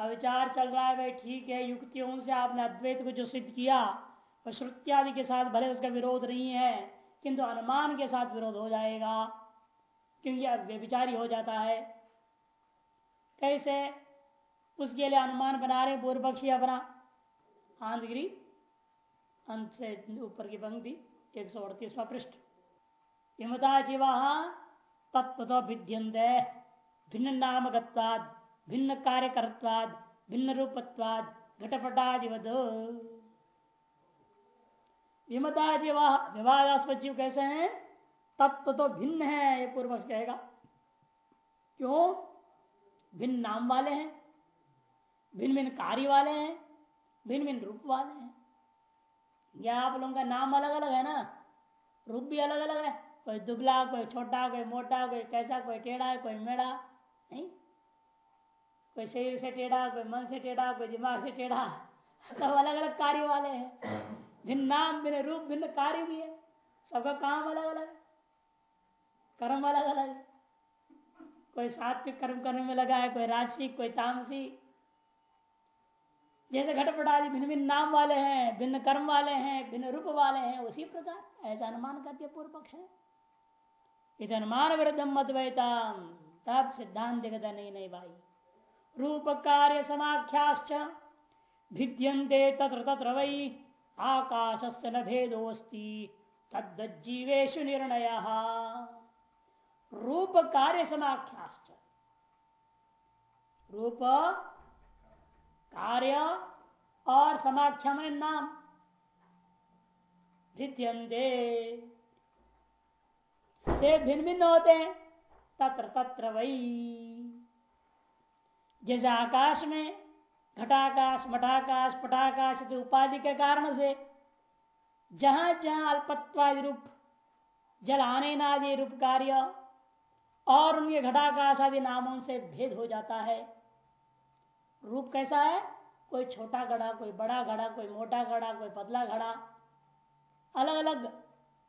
अविचार चल रहा है, भाई ठीक है, युक्तियों से आपने अद्वैत को जो सिद्ध किया वह श्रुत्यादि के साथ भले उसका विरोध नहीं है, किंतु अनुमान के साथ विरोध हो जाएगा, क्योंकि विचारी हो जाता है। कैसे? उसके लिए अनुमान बना रहे पूर्व पक्षी अपना। आंधगिरी अंत से ऊपर की पंक्ति, एक सौ अड़तीसवा पृष्ठ। हिमता जीवा तत्व भिन्न नामकत्वाद भिन्न कार्यकर्वाद भिन्न रूपत्वाद घटपटादिवद विमता जीवा विवादास्पद जीव कैसे हैं? तत्व तो भिन्न है, ये पूर्व कहेगा। क्यों? भिन्न नाम वाले हैं भिन्न भिन्न कार्य वाले हैं भिन्न भिन्न रूप वाले हैं। या आप लोगों का नाम अलग अलग है ना? रूप भी अलग अलग है। कोई दुबला, कोई छोटा, कोई मोटा, कोई कैसा, कोई टेढ़ा, कोई मेढ़ा, नहीं? कोई शरीर से टेढ़ा, कोई मन से टेढ़ा, कोई दिमाग से टेढ़ा। सब अलग अलग कार्य वाले हैं। भिन्न नाम, भिन्न रूप, भिन्न कार्य भी है। सबका काम अलग अलग है। कर्म अलग अलग है। कोई सात्विक कर्म करने में लगा है, कोई राजसिक, कोई तामसिक। जैसे घटपट आदि भिन्न भिन्न नाम वाले हैं, भिन्न कर्म वाले हैं, भिन्न रूप वाले हैं, उसी प्रकार ऐसा अनुमान करते पूर्व पक्ष है। इत अनुमान विरुद्धम मद्वैताम तब सिद्धांत नहीं नहीं भाई। रूप कार्य समाख्याश्च भिद्यंते तत्र तत्र आकाश से न भेदोस्ती तद्जीवेशु निर्णय। रूप कार्य समाख्याश्च रूप कार्य और समाख्या में नाम। भिद्यंते भिन्न भिन्न होते हैं तत्र तत्र वही जैसे आकाश में घटाकाश, मठाकाश पटाकाश उपाधि के कारण से जहाँ जहाँ अल्पत्वादि रूप जल आने नादि रूप कार्य और उनके घटाकाश आदि नामों से भेद हो जाता है। रूप कैसा है? कोई छोटा घड़ा, कोई बड़ा घड़ा, कोई मोटा घड़ा, कोई पतला घड़ा। अलग अलग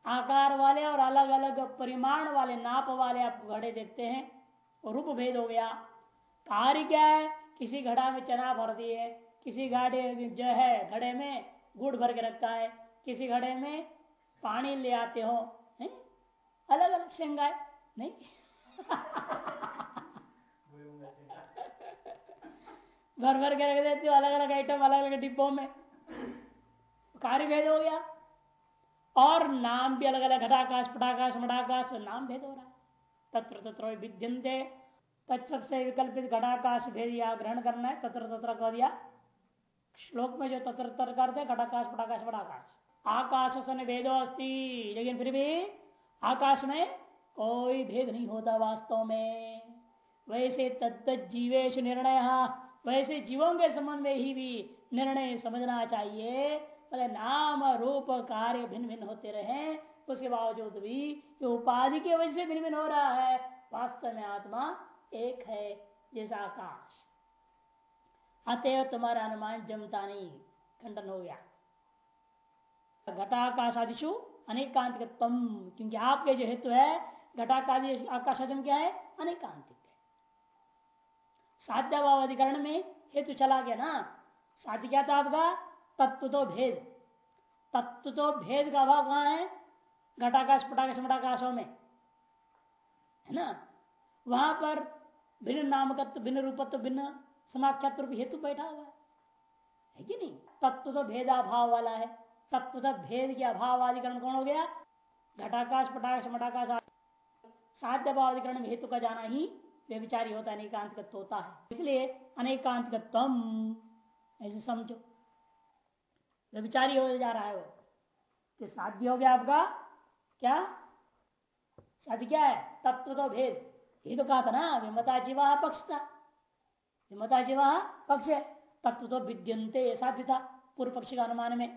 आकार वाले और अलग अलग परिमाण वाले, नाप वाले आप घड़े देखते हैं रूप भेद हो गया। कार्य क्या है, किसी घड़ा में चना भर दिए किसी घड़े जो है, घड़े में गुड़ भर के रखता है, किसी घड़े में पानी ले आते हो नहीं? अलग अलग शेंगाए नहीं? भर भर के रख देते हो अलग अलग आइटम अलग अलग डिब्बों में। कार्य भेद हो गया। और नाम भी अलग अलग घटाकाश, पटाकाश मटाकाश नाम भेद हो रहा है। तत्र तत्र विद्यंते तत्व से विकल्पित घटाकाश भेद या ग्रहण करना है, तत्र तत्र कर दिया। श्लोक में जो तत्र तत्र करते घटाकाश, पटाकाश पटाकाश। आकाश सन भेदो अस्ति, लेकिन फिर भी आकाश में कोई भेद नहीं होता वास्तव में। वैसे तत्त जीवेश निर्णय, वैसे जीवों के संबंध में ही भी निर्णय समझना चाहिए। बोले नाम, रूप, कार्य भिन्न भिन्न होते रहे, उसके बावजूद भी उपाधि की वजह से भिन्न भिन्न हो रहा है, वास्तव में आत्मा एक है जैसा आकाश। अतएव तुम्हारा अनुमान जमता नहीं, खंडन हो गया। घटाकाश आदिशु अनेकांतिकत्म क्योंकि आपके जो हेतु है घटाकादि आकाश आदि क्या है? अनेकांतिक है। साध्याभाव अधिकरण में हेतु चला गया ना। साध्य क्या था आपका? तत्व तो भेद। तत्व तो भेद का अभाव कहाँ है? घटाकाश, पटाकाश, मटाकाशों में। है ना? वहाँ पर भिन्न नामकत्व, भिन्न रूपत्व, भिन्न समाख्यात्व हेतु बैठा हुआ है। है कि नहीं? तत्व तो भेदाभाव वाला है। तत्व तो भेद के अभाव आदिकरण कौन हो गया? घटाकाश, पटाकाश मटाकाश साध्य भाव अधिकरण हेतु का जाना ही व्यविचारी होता है, अनेकांतिकत्व होता है। इसलिए अनेकांतिकत्व ऐसे समझो। व्यविचारी हो जा रहा है वो। तो साध्य हो गया आपका। क्या? साध्य क्या है? तत्व तो भेद। ये तो कहा था ना विमता जीवा पक्ष था विमता जीवा पक्ष है तत्व तो विद्यंते साध्य था पूर्व पक्ष का अनुमान में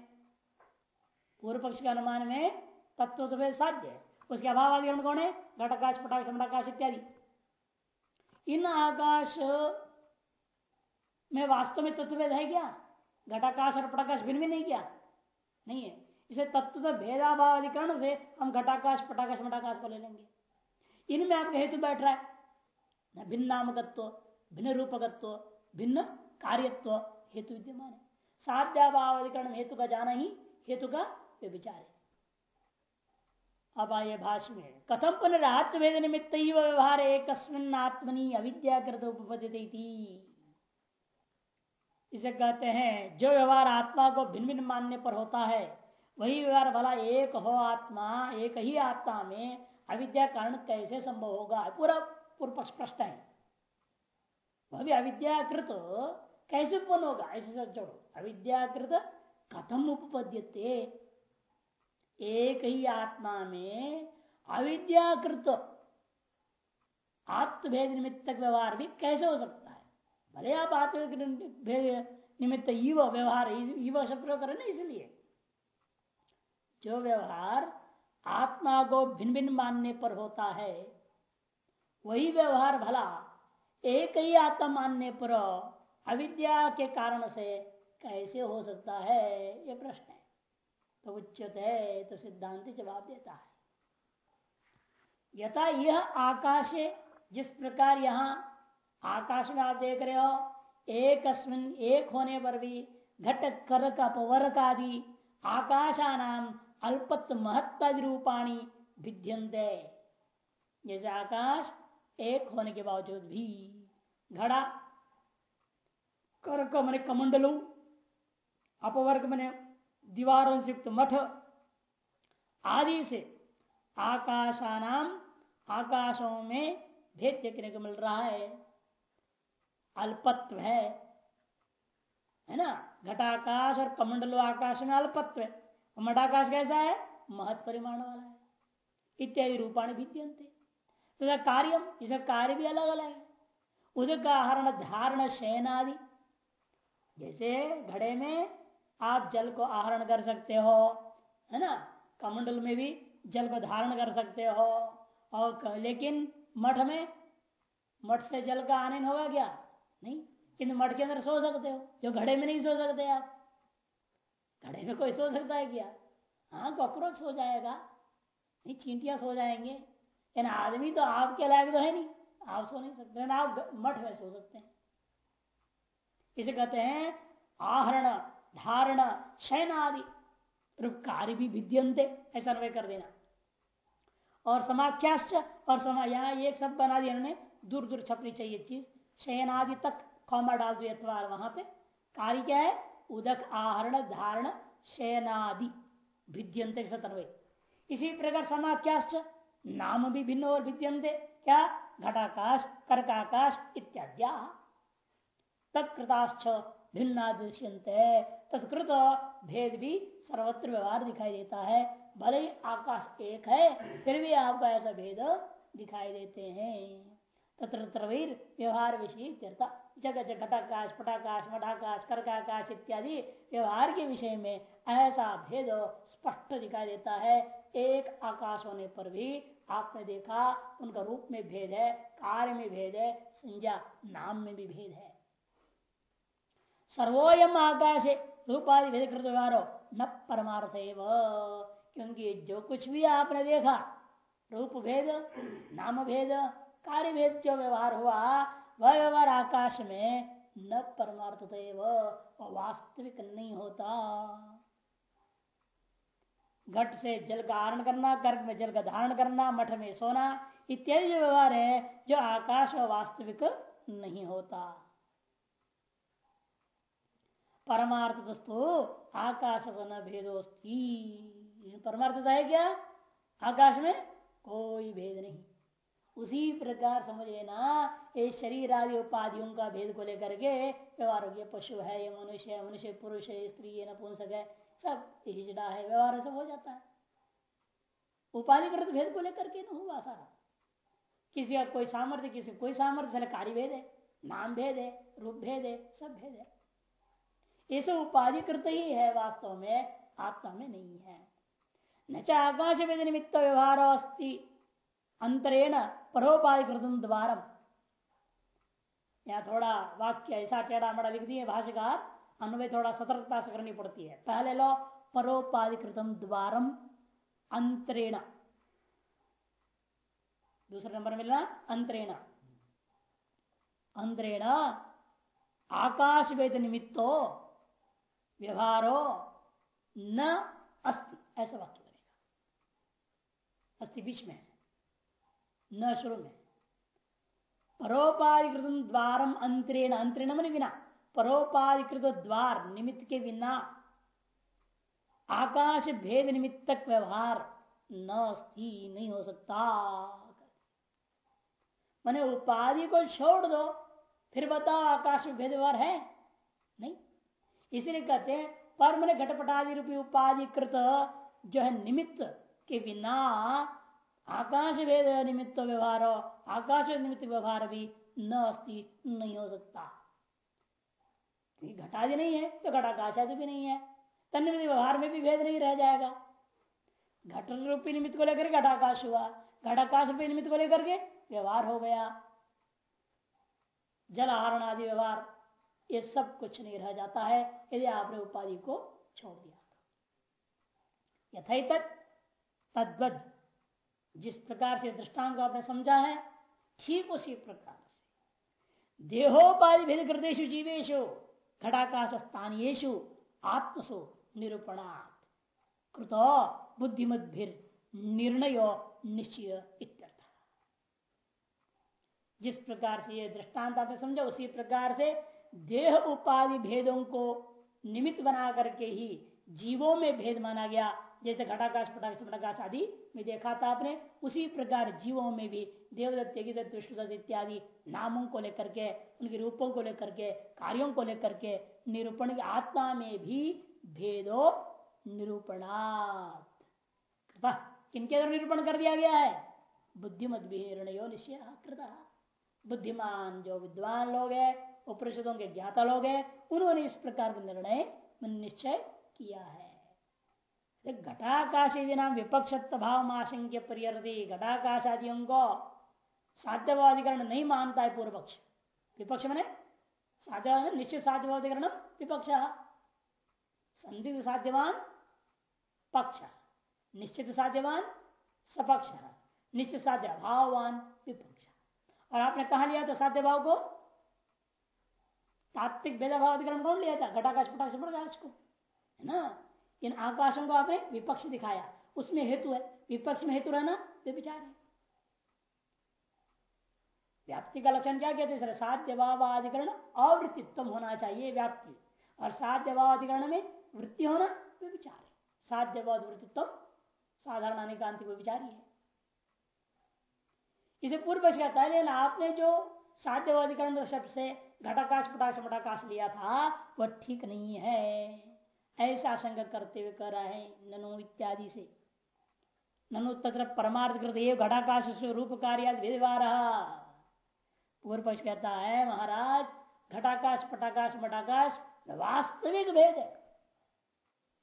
पूर्व पक्ष के अनुमान में तत्व तो साध्य। है उसके अभाव आदि कौन है? घटाकाश पटाकाश मटाकाश इत्यादि। इन आकाश में वास्तव में तत्वभेद है क्या? घटाकाश और पटाकाश भिन्न भी नहीं क्या? नहीं है। इसे तत्व भेदाभाव अधिकरण से हम घटाकाश, पटाकाश मटाकाश को ले लेंगे। इनमें आपका हेतु बैठ रहा है। भिन्न नामकत्व भिन्न रूपकत्व भिन्न कार्यत्व हेतु विद्यमान है। साध्याभावधिकरण हेतु का जाना ही हेतु का विचार है। अब आइए भाष्य में कथम पुनरात्वेद निमित्त व्यवहार एक आत्मनि अविद्याकृत उपपद्यते इसे कहते हैं, जो व्यवहार आत्मा को भिन्न भिन्न मानने पर होता है, वही व्यवहार भला एक हो आत्मा, एक ही आत्मा में अविद्या कारण कैसे संभव होगा? पूरा पूर्व प्रश्न है। वह भी अविद्याकृत कैसे उत्पन्न होगा? ऐसे सब जोड़ो अविद्याकृत कथम उपपद्यते। एक ही आत्मा में अविद्याकृत आत्मभेद निमित्त व्यवहार भी कैसे हो सकता है? भले आप आत्मभेद निमित्त युव व्यवहार युव शब्द करें ना इसलिए। जो व्यवहार आत्मा को भिन्न भिन्न मानने पर होता है। वही व्यवहार भला एक ही आत्मा मानने पर अविद्या के कारण से कैसे हो सकता है, ये प्रश्न है। तो उच्चत है तो सिद्धांत जवाब देता है। यथा यह आकाश है जिस प्रकार यहाँ आकाश में आप देख रहे हो एक एक होने पर भी घट कर अपवर्क आदि आकाशानाम अल्पत्व महत्वादि रूपाणी भिद्यंते। जैसे आकाश एक होने के बावजूद भी घड़ा, कर्क मैंने कमंडलू, अपवर्ग मने दीवारों से युक्त मठ, आदि से आकाशानाम आकाशों में भेद देखने को मिल रहा है। अल्पत्व है है ना? घटाकाश और कमंडलो आकाश में अल्पत्व है। मठाकाश कैसा है? महत परिमाण वाला है। इत्यादि रूपाणी भिद्यंते तो कार्य इसका कार्य भी अलग अलग है उदक आहरण धारण, शयन आदि। जैसे घड़े में आप जल को आहरण कर सकते हो, है ना? कमंडल में भी जल को धारण कर सकते हो। और लेकिन मठ में, मठ से जल का आनंद होगा क्या? नहीं। किंतु मठ के अंदर सो सकते हो। जो घड़े में नहीं सो सकते आप। घड़े में कोई सो सकता है क्या? हाँ कॉकरोच सो जाएगा। नहीं, चींटियाँ सो जाएँगे। लेकिन आदमी तो आपके लायक तो है नहीं। आप सो नहीं सकते। आप मठ में सो सकते हैं। इसे कहते हैं आहरण, धारण, शयन आदि। कार्य भी विद्यंते, ऐसा अन्वय कर देना। और समाख्याश्च, और समा, यहाँ एक शब्द बना दिया उन्होंने दूर दूर छपनी चाहिए चीज़। शयन आदि तक, कौमा डाल दिया वहाँ पे। कार्य क्या है? उदक आहरण धारण शयनादि। भिद्यंते सतन्वय इसी प्रकार समाख्याश्च नाम भी भिन्न और भिद्यंते क्या? घटाकाश, कर्काकाश इत्याद्या। तत्कृताश्च भिन्ना दृश्यंते तत्कृत भेद भी सर्वत्र व्यवहार दिखाई देता है। भले ही आकाश एक है, फिर भी आपका ऐसा भेद दिखाई देते हैं। तत्र व्यवहार विषय जगह घटाकाश, पटाकाश, मठाकाश, कर्काकाश इत्यादि व्यवहार के विषय में ऐसा भेद स्पष्ट दिखाई देता है। एक आकाश होने पर भी आपने देखा, उनका रूप में भेद है, कार्य में भेद है, संज्ञा नाम में भी भेद है। सर्वोयम आकाश रूपाधि भेद कृत व्यवहार, न परमार्थ क्योंकि जो कुछ भी आपने देखा, रूप भेद, नाम भेद, कार्य भेद जो व्यवहार हुआ वह व्यवहार आकाश में न परमार्थ वह वास्तविक नहीं होता। घट से जल का आहरण करना, गर्भ में जल का धारण करना, मठ में सोना, इत्यादि जो व्यवहार है, जो आकाश व वास्तविक नहीं होता। परमार्थ वस्तु आकाश न भेदोस्ती। परमार्थता है क्या? आकाश में कोई भेद नहीं। उसी प्रकार समझ लेना, ये शरीर आदि उपाधियों का भेद को लेकर के व्यवहार हो गया। पशु है, ये मनुष्य है, मनुष्य पुरुष है, स्त्री है नपुंसक है, सब हिजड़ा है, व्यवहार सब हो जाता है। उपाधिकृत भेद को लेकर के ना हुआ सारा। किसी का कोई सामर्थ्य, किसी कोई सामर्थ्य कार्य भेद है, नाम भेद है, रूप भेद है, सब भेद है। ये सब उपाधिकृत ही है, वास्तव में आत्मा में नहीं है। न चाहे आकाश वेद निमित्त व्यवहार अस्थि अंतरेण परोपाधिकृत द्वारम। या थोड़ा वाक्य ऐसा टेढ़ा मड़ा लिख दिए, भाष्यकार, अन्वय थोड़ा सतर्कता से करनी पड़ती है। पहले लो परोपाधिकृतम द्वारम, अंतरेण। दूसरा नंबर मिलना, अंतरेण। अंतरेण आकाश वेद निमित्तो व्यवहारो न अस्ति। ऐसा वाक्य बनेगा। अस्ति बीच में। न शुरू में। परोपाधिकृत द्वारम अंतरेण अंतरेण मन बिना परोपाधिकृत द्वार निमित्त के बिना आकाश भेद निमित्तक व्यवहार न नहीं हो सकता। मैंने उपाधि को छोड़ दो, फिर बताओ आकाश भेद व्यवहार है? नहीं। इसलिए कहते हैं पर मैंने घटपटादि रूपी उपाधिकृत जो है निमित्त के बिना आकाश भेद निमित्त व्यवहार आकाश निमित्त व्यवहार भी न अस्ति नहीं हो सकता। घटादि नहीं है तो घटाकाश आदि भी नहीं है। तन्निमित व्यवहार में भी भेद नहीं रह जाएगा। घट रूपी निमित्त को लेकर घटाकाश हुआ। घटाकाश रूपी निमित्त को लेकर के व्यवहार हो गया। जल आहरण आदि व्यवहार, ये सब कुछ नहीं रह जाता है, यदि आपने उपाधि को छोड़ दिया यथ तद्वद। जिस प्रकार से दृष्टांत आपने समझा है, ठीक उसी प्रकार से। देहोपाधि भेद कृतेशु जीवेशु घटाकाश स्थानीयु आत्मसु निरूपणा कृत बुद्धिमत निर्णय निश्चय जिस प्रकार से यह दृष्टांत आपने समझा, उसी प्रकार से देह उपाधि भेदों को निमित्त बना करके ही जीवों में भेद माना गया जैसे घटाकाश, पटाकाश पटाकाश आदि में देखा था आपने, उसी प्रकार जीवों में भी देवदत्त विष्णुदत्त इत्यादि नामों को लेकर के, उनके रूपों को लेकर के, कार्यों को लेकर के निरूपण की आत्मा में भी भेदो निरूपणात्। किनके द्वारा निरूपण कर दिया गया है? बुद्धिमत भी निर्णयो निश्चय बुद्धिमान जो विद्वान लोग है, उपनिषदों के ज्ञाता लोग हैं, उन्होंने इस प्रकार का निर्णय निश्चय किया है। घटाकाश नाम विपक्ष भाव आशंक्य परिहरती घटाकाश आदियों को साध्यवाधिकरण नहीं मानता है पूर्व पक्ष विपक्ष मैंने साध्य निश्चित साध्यवाधिकरण विपक्ष संदिग्ध साध्यवान पक्ष निश्चित साध्यवान सपक्ष निश्चित साध्य भाववान विपक्ष और आपने कहा लिया था साध्य भाव को? तात्विक भेदभाव अधिकरण कौन लिया था? घटाकाश पटाक्ष को। है ना? इन आकाशों को आपने विपक्ष दिखाया। उसमें हेतु है। विपक्ष में हेतु रहना, वे विचार है। व्याप्ति का लक्षण क्या कहते हैं? साध्य भावाधिकरण अवृत्तित्व होना चाहिए व्याप्ति। और साध्य भावाधिकरण में वृत्ति होना, वे विचार है। साध्य भाव वृत्तित्व साधारण आने का अंतिम विचार ही है। इसे पूर्व कहता है, लेकिन आपने जो साध्यवाधिकरण शब्द से घटाकाश पटाश मटाकाश लिया था, वह ठीक नहीं है। ऐसा आशंका करते हुए कर रहे हैं, ननु इत्यादि से। ननु तत्र परमार्थ कृत ये घटाकाश रूप कार्य व्यवहार पूर्व पक्ष कहता है, महाराज, घटाकाश, पटाकाश, मटाकाश, वास्तविक भेद है।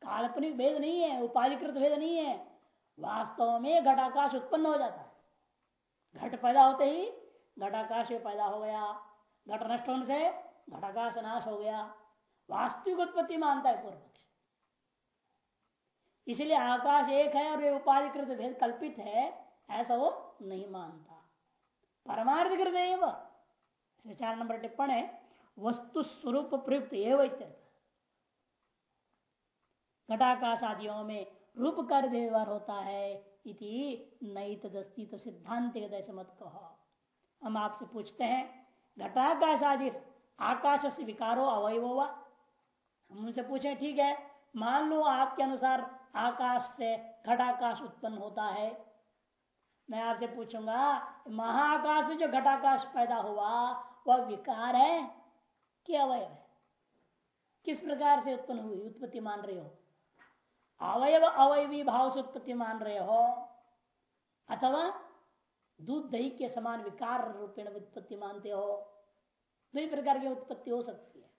काल्पनिक भेद नहीं है, उपाधिकृत भेद नहीं है। वास्तव में घटाकाश उत्पन्न हो जाता है। घट पैदा होते ही घटाकाश पैदा हो गया। घट नष्ट होने से घटाकाश नाश हो गया। वास्तविक उत्पत्ति मानता है पूर्व। इसलिए आकाश एक है और ये उपाधिकृत भेद कल्पित है, ऐसा वो नहीं मानता। परमार्थिकृत एवं चार नंबर टिप्पण है, वस्तु स्वरूप प्रयुक्त एवं घटाकाश आदियों में रूप कार्य व्यवहार होता है, इति नई तदस्ती तो सिद्धांत मत कहो। हम आपसे पूछते हैं घटाकाश आदि आकाश से विकारो अवयव हम उनसे पूछे, ठीक है, मान लो आपके अनुसार आकाश से घटाकाश उत्पन्न होता है। मैं आपसे पूछूँगा महाकाश से जो घटाकाश पैदा हुआ, वह विकार है कि अवयव है? किस प्रकार से उत्पन्न हुई, उत्पत्ति मान रहे हो? अवयव अवयवी भाव से उत्पत्ति मान रहे हो, अथवा दूध दही के समान विकार रूपेण उत्पत्ति मानते हो? दो प्रकार की उत्पत्ति हो सकती है।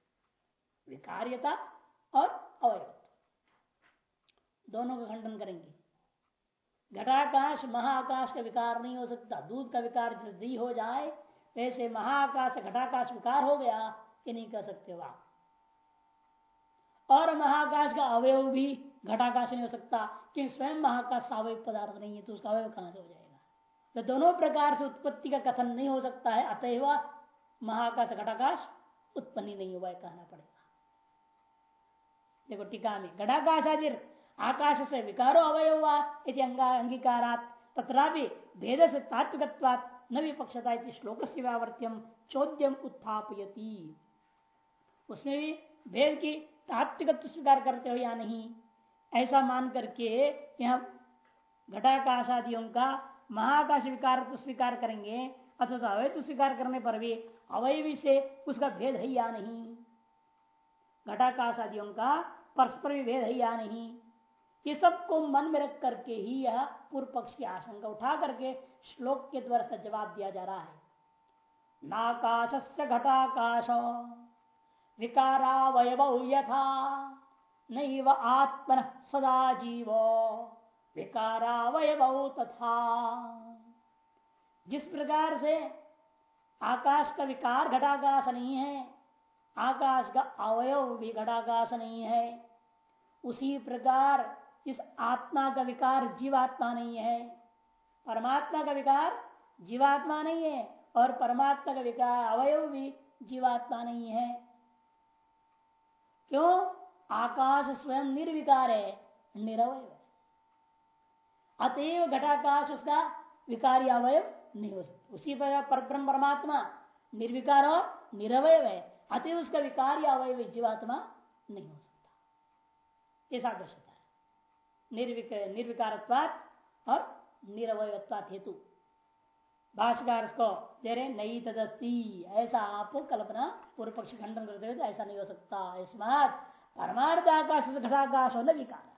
विकार्यता और अवयव। दोनों का खंडन करेंगे। घटाकाश, महाकाश का विकार नहीं हो सकता। दूध का विकार जल्दी हो जाए, वैसे महाकाश, घटाकाश विकार हो गया ये नहीं कर सकते आप और महाकाश का अवयव भी घटाकाश नहीं हो सकता, क्योंकि स्वयं महाकाश अवयव पदार्थ नहीं है तो उसका अवयव कहाँ से हो जाएगा? तो दोनों प्रकार से उत्पत्ति का कथन नहीं हो सकता है, अतएव महाकाश, घटाकाश उत्पन्न नहीं हुआ कहना पड़ेगा। देखो टीका में, घटाकाशादिर आकाश से विकारो अवय हुआ अंगीकारात। तथा भेद से तात्विकवात न विपक्षता श्लोक से व्यावर्त्यम चौद्यम उत्थापयती। उसमें भी भेद की तात्विकत्व स्वीकार करते हो या नहीं, ऐसा मान करके यह घटाकाशादियों का महाकाश विकार स्वीकार करेंगे, अथवा अवैध स्वीकार करने पर भी अवयवी से उसका भेद है या नहीं? घटाकाश आदियों का परस्पर भी भेद है या नहीं? ये सबको मन में रख करके ही यह पूर्व पक्ष की आशंका उठा करके श्लोक के द्वारा से जवाब दिया जा रहा है। नाकाश से घटाकाश विकारावय यथा, नैव आत्मन सदा जीव विकारावय तथा। जिस प्रकार से आकाश का विकार घटाकाश नहीं है, आकाश का अवयव भी घटाकाश नहीं है, उसी प्रकार इस आत्मा का विकार जीवात्मा नहीं है, परमात्मा का विकार जीवात्मा नहीं है, और परमात्मा का विकार अवयव भी जीवात्मा नहीं है। क्यों? आकाश स्वयं निर्विकार है, निरवय अतएव घटाकाश उसका विकारी अवयव नहीं हो सकता। उसी पर ब्रह्म परमात्मा निर्विकार और निरवय है, अतएव उसका विकार अवयव जीवात्मा नहीं हो सकता। ऐसा दर्शता निर्विकारत्वात और निरवयत्वात हेतु। भाषाकार को दे रहे नई तदस्ती, ऐसा आप कल्पना पूर्व पक्ष खंडन करते हुए तो ऐसा नहीं हो सकता। इसमात परमार्थ आकाश से घटाकाश होना विकार।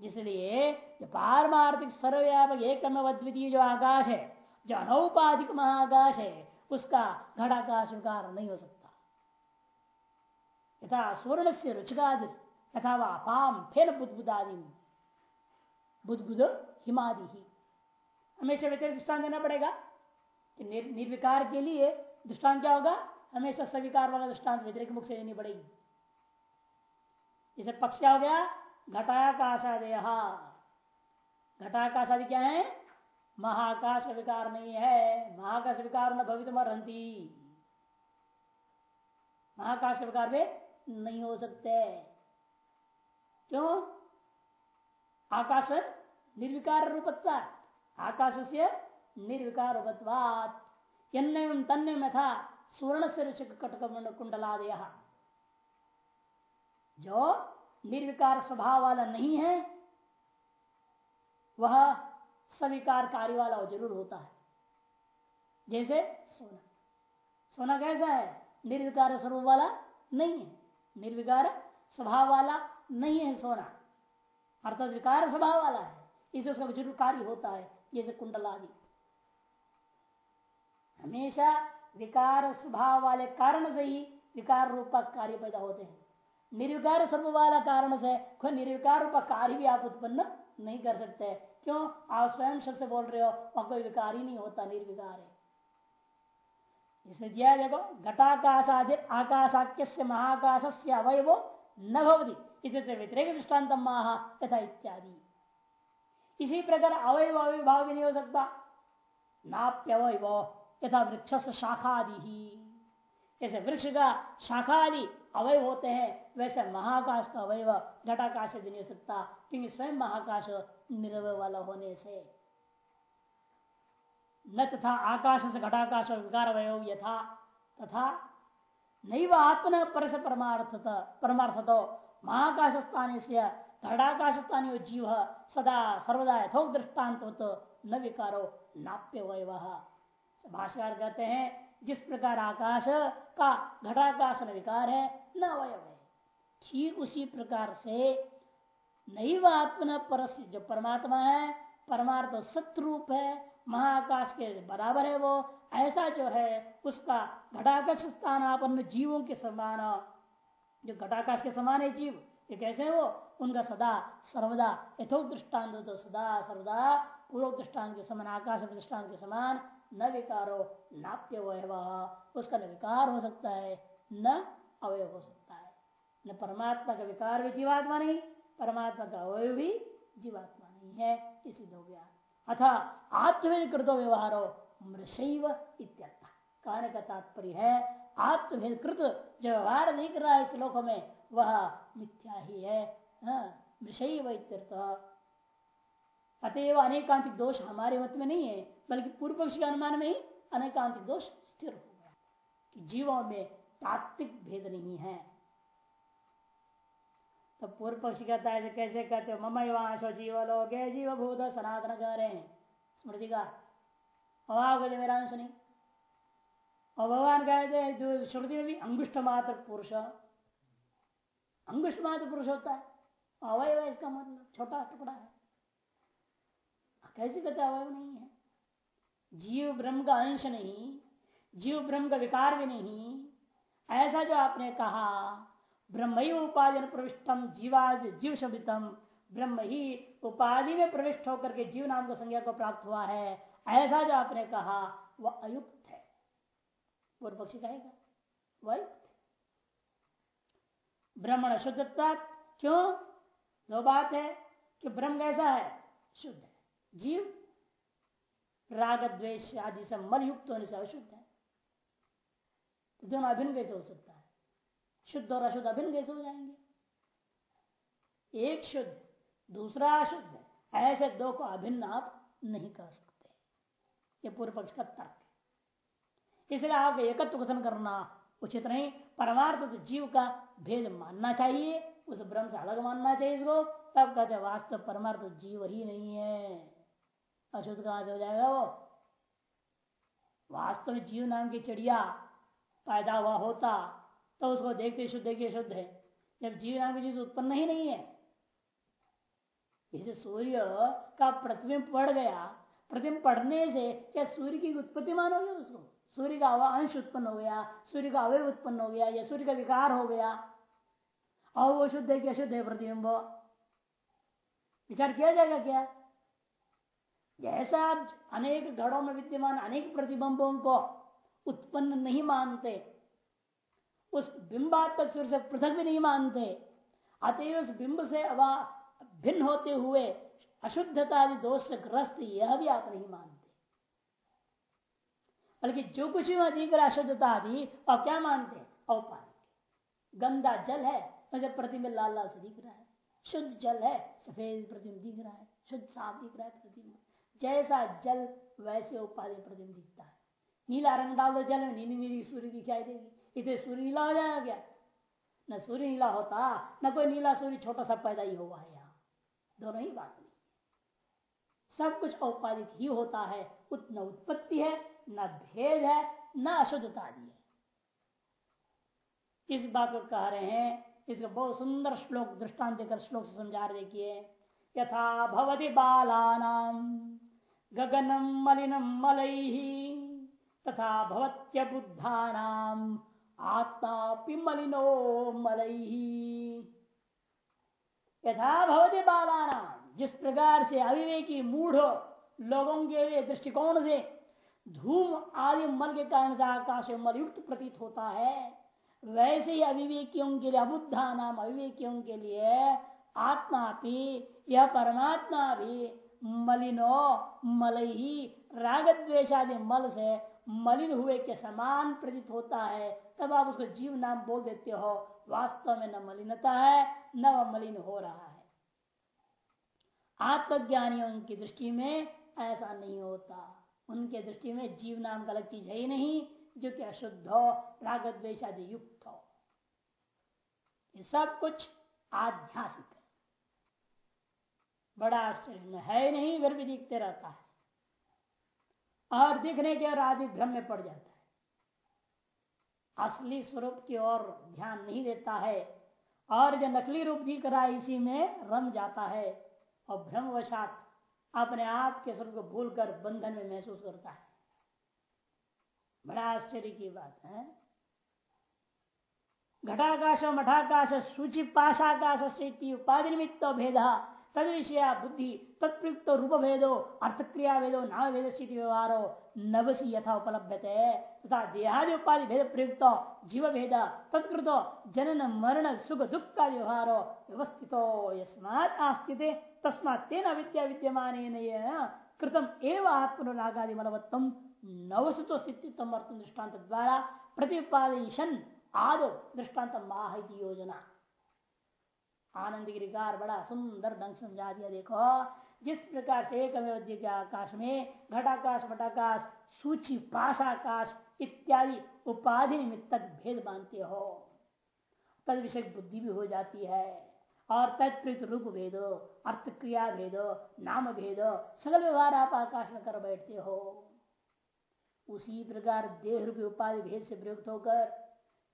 जिसलिए पारमार्थिक सर्वव्यापक एक अद्वितीय जो आकाश है, जो अनौपाधिक महाकाश है, उसका घटाकाश विकार नहीं हो सकता। यथा स्वर्ण से रुचकादि यथा वापाम फेन बुदबुदादि बुदबुद हिमादि ही हमेशा व्यतिरिक्त दृष्टान देना पड़ेगा कि निर, निर्विकार के लिए दृष्टान क्या होगा? हमेशा सविकार वाला दृष्टांत व्यतिरिक्त मुख से देनी पड़ेगी। इसे पक्ष हो गया? घटाकाशादय घटाकाशादि क्या है? महाकाश विकार नहीं है। महाकाश विकार न भवित मरंती महाकाश विकार में नहीं हो सकते। क्यों? आकाश में निर्विकार रूपत्वा आकाश से निर्विकार तन्य में था स्वर्ण से रुचक कटक कुंडलादय जो निर्विकार स्वभाव वाला नहीं है, वह सविकार कार्य वाला ज़रूर होता है। जैसे सोना। सोना कैसा है? निर्विकार स्वरूप वाला नहीं है। निर्विकार स्वभाव वाला नहीं है सोना। अर्थात विकार स्वभाव वाला है। इसे उसका ज़रूर कार्य होता है, जैसे कुंडल आदि। हमेशा विकार स्वभाव वाले कारण से ही विकार रूप कार्य पैदा होते हैं। निर्विकार स्वरूप वाला कारण से कोई निर्विकार रूप कार्य भी आप उत्पन्न नहीं कर सकते। क्यों? आप स्वयं शब्द से बोल रहे हो, वहाँ कोई विकार ही नहीं होता, निर्विकार है। इसने दिया देखो, घटाकाशादि आकाशाक्य से महाकाश से अवयव न भवती व्यतिरेक दृष्टांत माह तथा इत्यादि। इसी प्रकार अवयव अविभाव भी नहीं हो सकता। नाप्य अवयव यथा वृक्ष शाखा आदि ही जैसे वृक्ष का शाखा आदि अवयव होते हैं, वैसे महाकाश का अवयव घटाकाश भी नहीं हो सकता, क्योंकि स्वयं महाकाश निरवय वाला होने से। न तथा आकाश से घटाकाश और विकार अवयव यथा, तथा नहीं वह आत्मन पर से परमार्थ परमार्थ तो महाकाश स्थान से घटाकाश स्थानीय जीव सदा सर्वदा यथो दृष्टांत तो न विकारो नाप्य वयव भाषाकार कहते हैं, जिस प्रकार आकाश का घटाकाश विकार है, न है। ठीक उसी प्रकार से नहीं वह आत्मन पर जो परमात्मा है, परमार्थ सत्य रूप है, महाकाश के बराबर है वो, ऐसा जो है, उसका घटाकाश स्थानापन्न जीवों के समान, जो घटाकाश के समान है जीव, ये कैसे वो? उनका सदा, सर्वदा यथोक दृष्टांत तो सदा, सर्वदा पूर्व दृष्टांत के समान आकाश दृष्टांत के समान, न विकारो, नाप्य वह उसका न विकार हो सकता है, न अवयव हो सकता है। न परमात्मा का विकार भी जीवात्मा नहीं, परमात्मा का अवयव भी जीवात्मा नहीं है, इसी हो गया अथा आत्मवेद कृतो व्यवहारो, मृषैव इत्यर्थ। कहने का तात्पर्य है आत्मभेद कृत जो व्यवहार नहीं कर रहा है इस लोक में, वह मिथ्या ही है विषय वैत्यर्थ अतएव अनेकांतिक दोष हमारे मत में नहीं है, बल्कि पूर्व पक्ष के अनुमान में ही अनेकांतिक दोष स्थिर हो गया कि जीवों में तात्विक भेद नहीं है। तो पूर्व पक्षी कहता है कैसे कहते हो? मम वाशो जीव लोग जीव भूत सनातन कह रहे हैं। स्मृति का। अभाव कहते मेरा अंश नहीं और भगवान कहते हैं श्रुति में भी अंगुष्ठ मात्र पुरुष, अंगुष्ठ मात्र पुरुष होता है। अवयव इसका मतलब छोटा टुकड़ा है। कैसे कहते अवयव नहीं है? जीव ब्रह्म का अंश नहीं, जीव ब्रह्म का विकार भी नहीं। ऐसा जो आपने कहा ब्रह्म ही उपाधि प्रविष्टम जीवाद जीव शब्दम ब्रह्म ही उपाधि में प्रविष्ट होकर के जीव नाम को संज्ञा को प्राप्त हुआ है। ऐसा जो आपने कहा, वह अयुक्त है। पूर्व पक्षी कहेगा, वह ब्रह्मण शुद्धता क्यों? दो बात है कि ब्रह्म कैसा है? शुद्ध है। जीव, राग, द्वेष आदि से मल युक्त होने से अशुद्ध है। तो दोनों अभिन्न कैसे हो सकता है? शुद्ध और अशुद्ध अभिन्न कैसे हो जाएँगे? एक शुद्ध, दूसरा अशुद्ध। ऐसे दो को अभिन्न आप नहीं कर सकते। ये पूर्व पक्ष का तर्क इसलिए आप एकत्व कथन करना उचित नहीं। परमार्थ तो जीव का भेद मानना चाहिए। उस ब्रह्म से अलग मानना चाहिए इसको। तब कहते वास्तव परमार्थ तो जीव ही नहीं है। अशुद्ध कहाँ से हो जाएगा वो? वास्तव में जीव नाम की चिड़िया पैदा हुआ होता तो उसको देखते शुद्ध देखिए शुद्ध है। जब जीव नाम की चीज़ उत्पन्न ही नहीं है, जैसे सूर्य का प्रतिबिंब पड़ गया, प्रतिबिंब पढ़ने से क्या सूर्य की उत्पत्ति मानोगे उसको? सूर्य का अंश उत्पन्न हो गया, सूर्य का अवय उत्पन्न हो गया, या सूर्य का विकार हो गया। और वो शुद्ध है कि अशुद्ध है प्रतिबिंब? विचार किया जाएगा क्या? जैसा आप अनेक घड़ों में विद्यमान अनेक प्रतिबिंबों को उत्पन्न नहीं मानते, उस बिंबात्मक सूर्य से पृथक भी नहीं मानते अतः उस बिंब से भिन्न होते हुए अशुद्धता आदि दोष से ग्रस्त यह भी आप नहीं मानते। बल्कि जो कुछ भी रहा अशुद्धता आदि आप क्या मानते? औपाधिक। गंदा जल है। मुझे प्रतिबिंब लाल लाल से दिख रहा है। शुद्ध जल है, सफ़ेद प्रतिबिंब दिख रहा है, शुद्ध साफ़ दिख रहा है प्रतिबिंब। जैसा जल, वैसे उपाधि प्रतिबिंब दिखता है। नीला रंग डाल दो जल में, नीली नीली सूर्य दिखाई देगी। इसे सूर्य नीला हो जाएगा क्या? न सूर्य नीला होता, न कोई नीला सूर्य छोटा सा पैदा ही हुआ है यहाँ। दोनों ही बात नहीं सब कुछ औपाधिक ही होता है। उतना उत्पत्ति है, न भेद है, न अशुद्धता भी है। इस बात को कह रहे हैं इसका बहुत सुंदर श्लोक, दृष्टांत देकर श्लोक से समझा रहे देखिए यथा भवती बालानाम गगनम मलिनम मलई तथा भवत्य बुद्धानाम आत्मा मलिनो मलई यथा भवती बालानाम जिस प्रकार से अविवेकी मूढ़ लोगों के दृष्टिकोण से धूम आदि मल के कारण से आकाश मलयुक्त प्रतीत होता है वैसे ही अविवेकियों के लिए, अबुद्धा नाम अविवेकियों के लिए आत्मा भी यह परमात्मा भी मलिनो, मल ही राग द्वेशादि मल से मलिन हुए के समान प्रतीत होता है। तब आप उसको जीव नाम बोल देते हो। वास्तव में न मलिनता है, न मलिन हो रहा है। आत्मज्ञानियों की दृष्टि में ऐसा नहीं होता। उनके दृष्टि में जीव नाम का अलग चीज़ है ही नहीं। जो कि अशुद्ध हो राग द्वेशादि युक्त हो। ये सब कुछ आध्यात्मिक है। बड़ा आश्चर्य। है नहीं, फिर भी दिखते रहता है। और दिखने के और आदि भ्रम में पड़ जाता है। असली स्वरूप की ओर ध्यान नहीं देता है। और जो नकली रूप दिख रहा है, इसी में रम जाता है। और भ्रमवशात अपने आप के स्वरूप को भूलकर बंधन में महसूस करता है। बड़ा आश्चर्य की बात है। घटाकाश मठाकाश सूचि पाशाकाश से उपाधि निमित्त भेद। तद विषय बुद्धि तत्प्रयुक्त रूप भेदो अर्थक्रिया भेदो नाम भेद स्थिति व्यवहारो नवसी यथा उपलब्ध तथा देहादि उपाधि भेद प्रयुक्त जीव भेद तत्कृत, जनन, मरण, सुख दुख का व्यवहारो व्यवस्थित यस्मात् आस्थित। तस्मात् विद्या विद्यमान कृतम एवं आत्मरागादि मलवत्तम नवसुतो स्थिति दृष्टांत द्वारा प्रतिपादन आदो दृष्टांत माह योजना। आनंद गिरिकार बड़ा सुंदर ढंग समझा दिया, देखो, जिस प्रकार से एक आकाश में घटाकाश मटाकाश सूची, पाशाकाश इत्यादि उपाधि निमित्त भेद मानते हो, तद विषय बुद्धि भी हो जाती है। और तत्प्रीत रूप भेद अर्थ क्रिया भेद, नाम भेद, सगल व्यवहार आप आकाश में कर बैठते हो। उसी प्रकार देह रूपी उपाधि भेद से प्रयुक्त होकर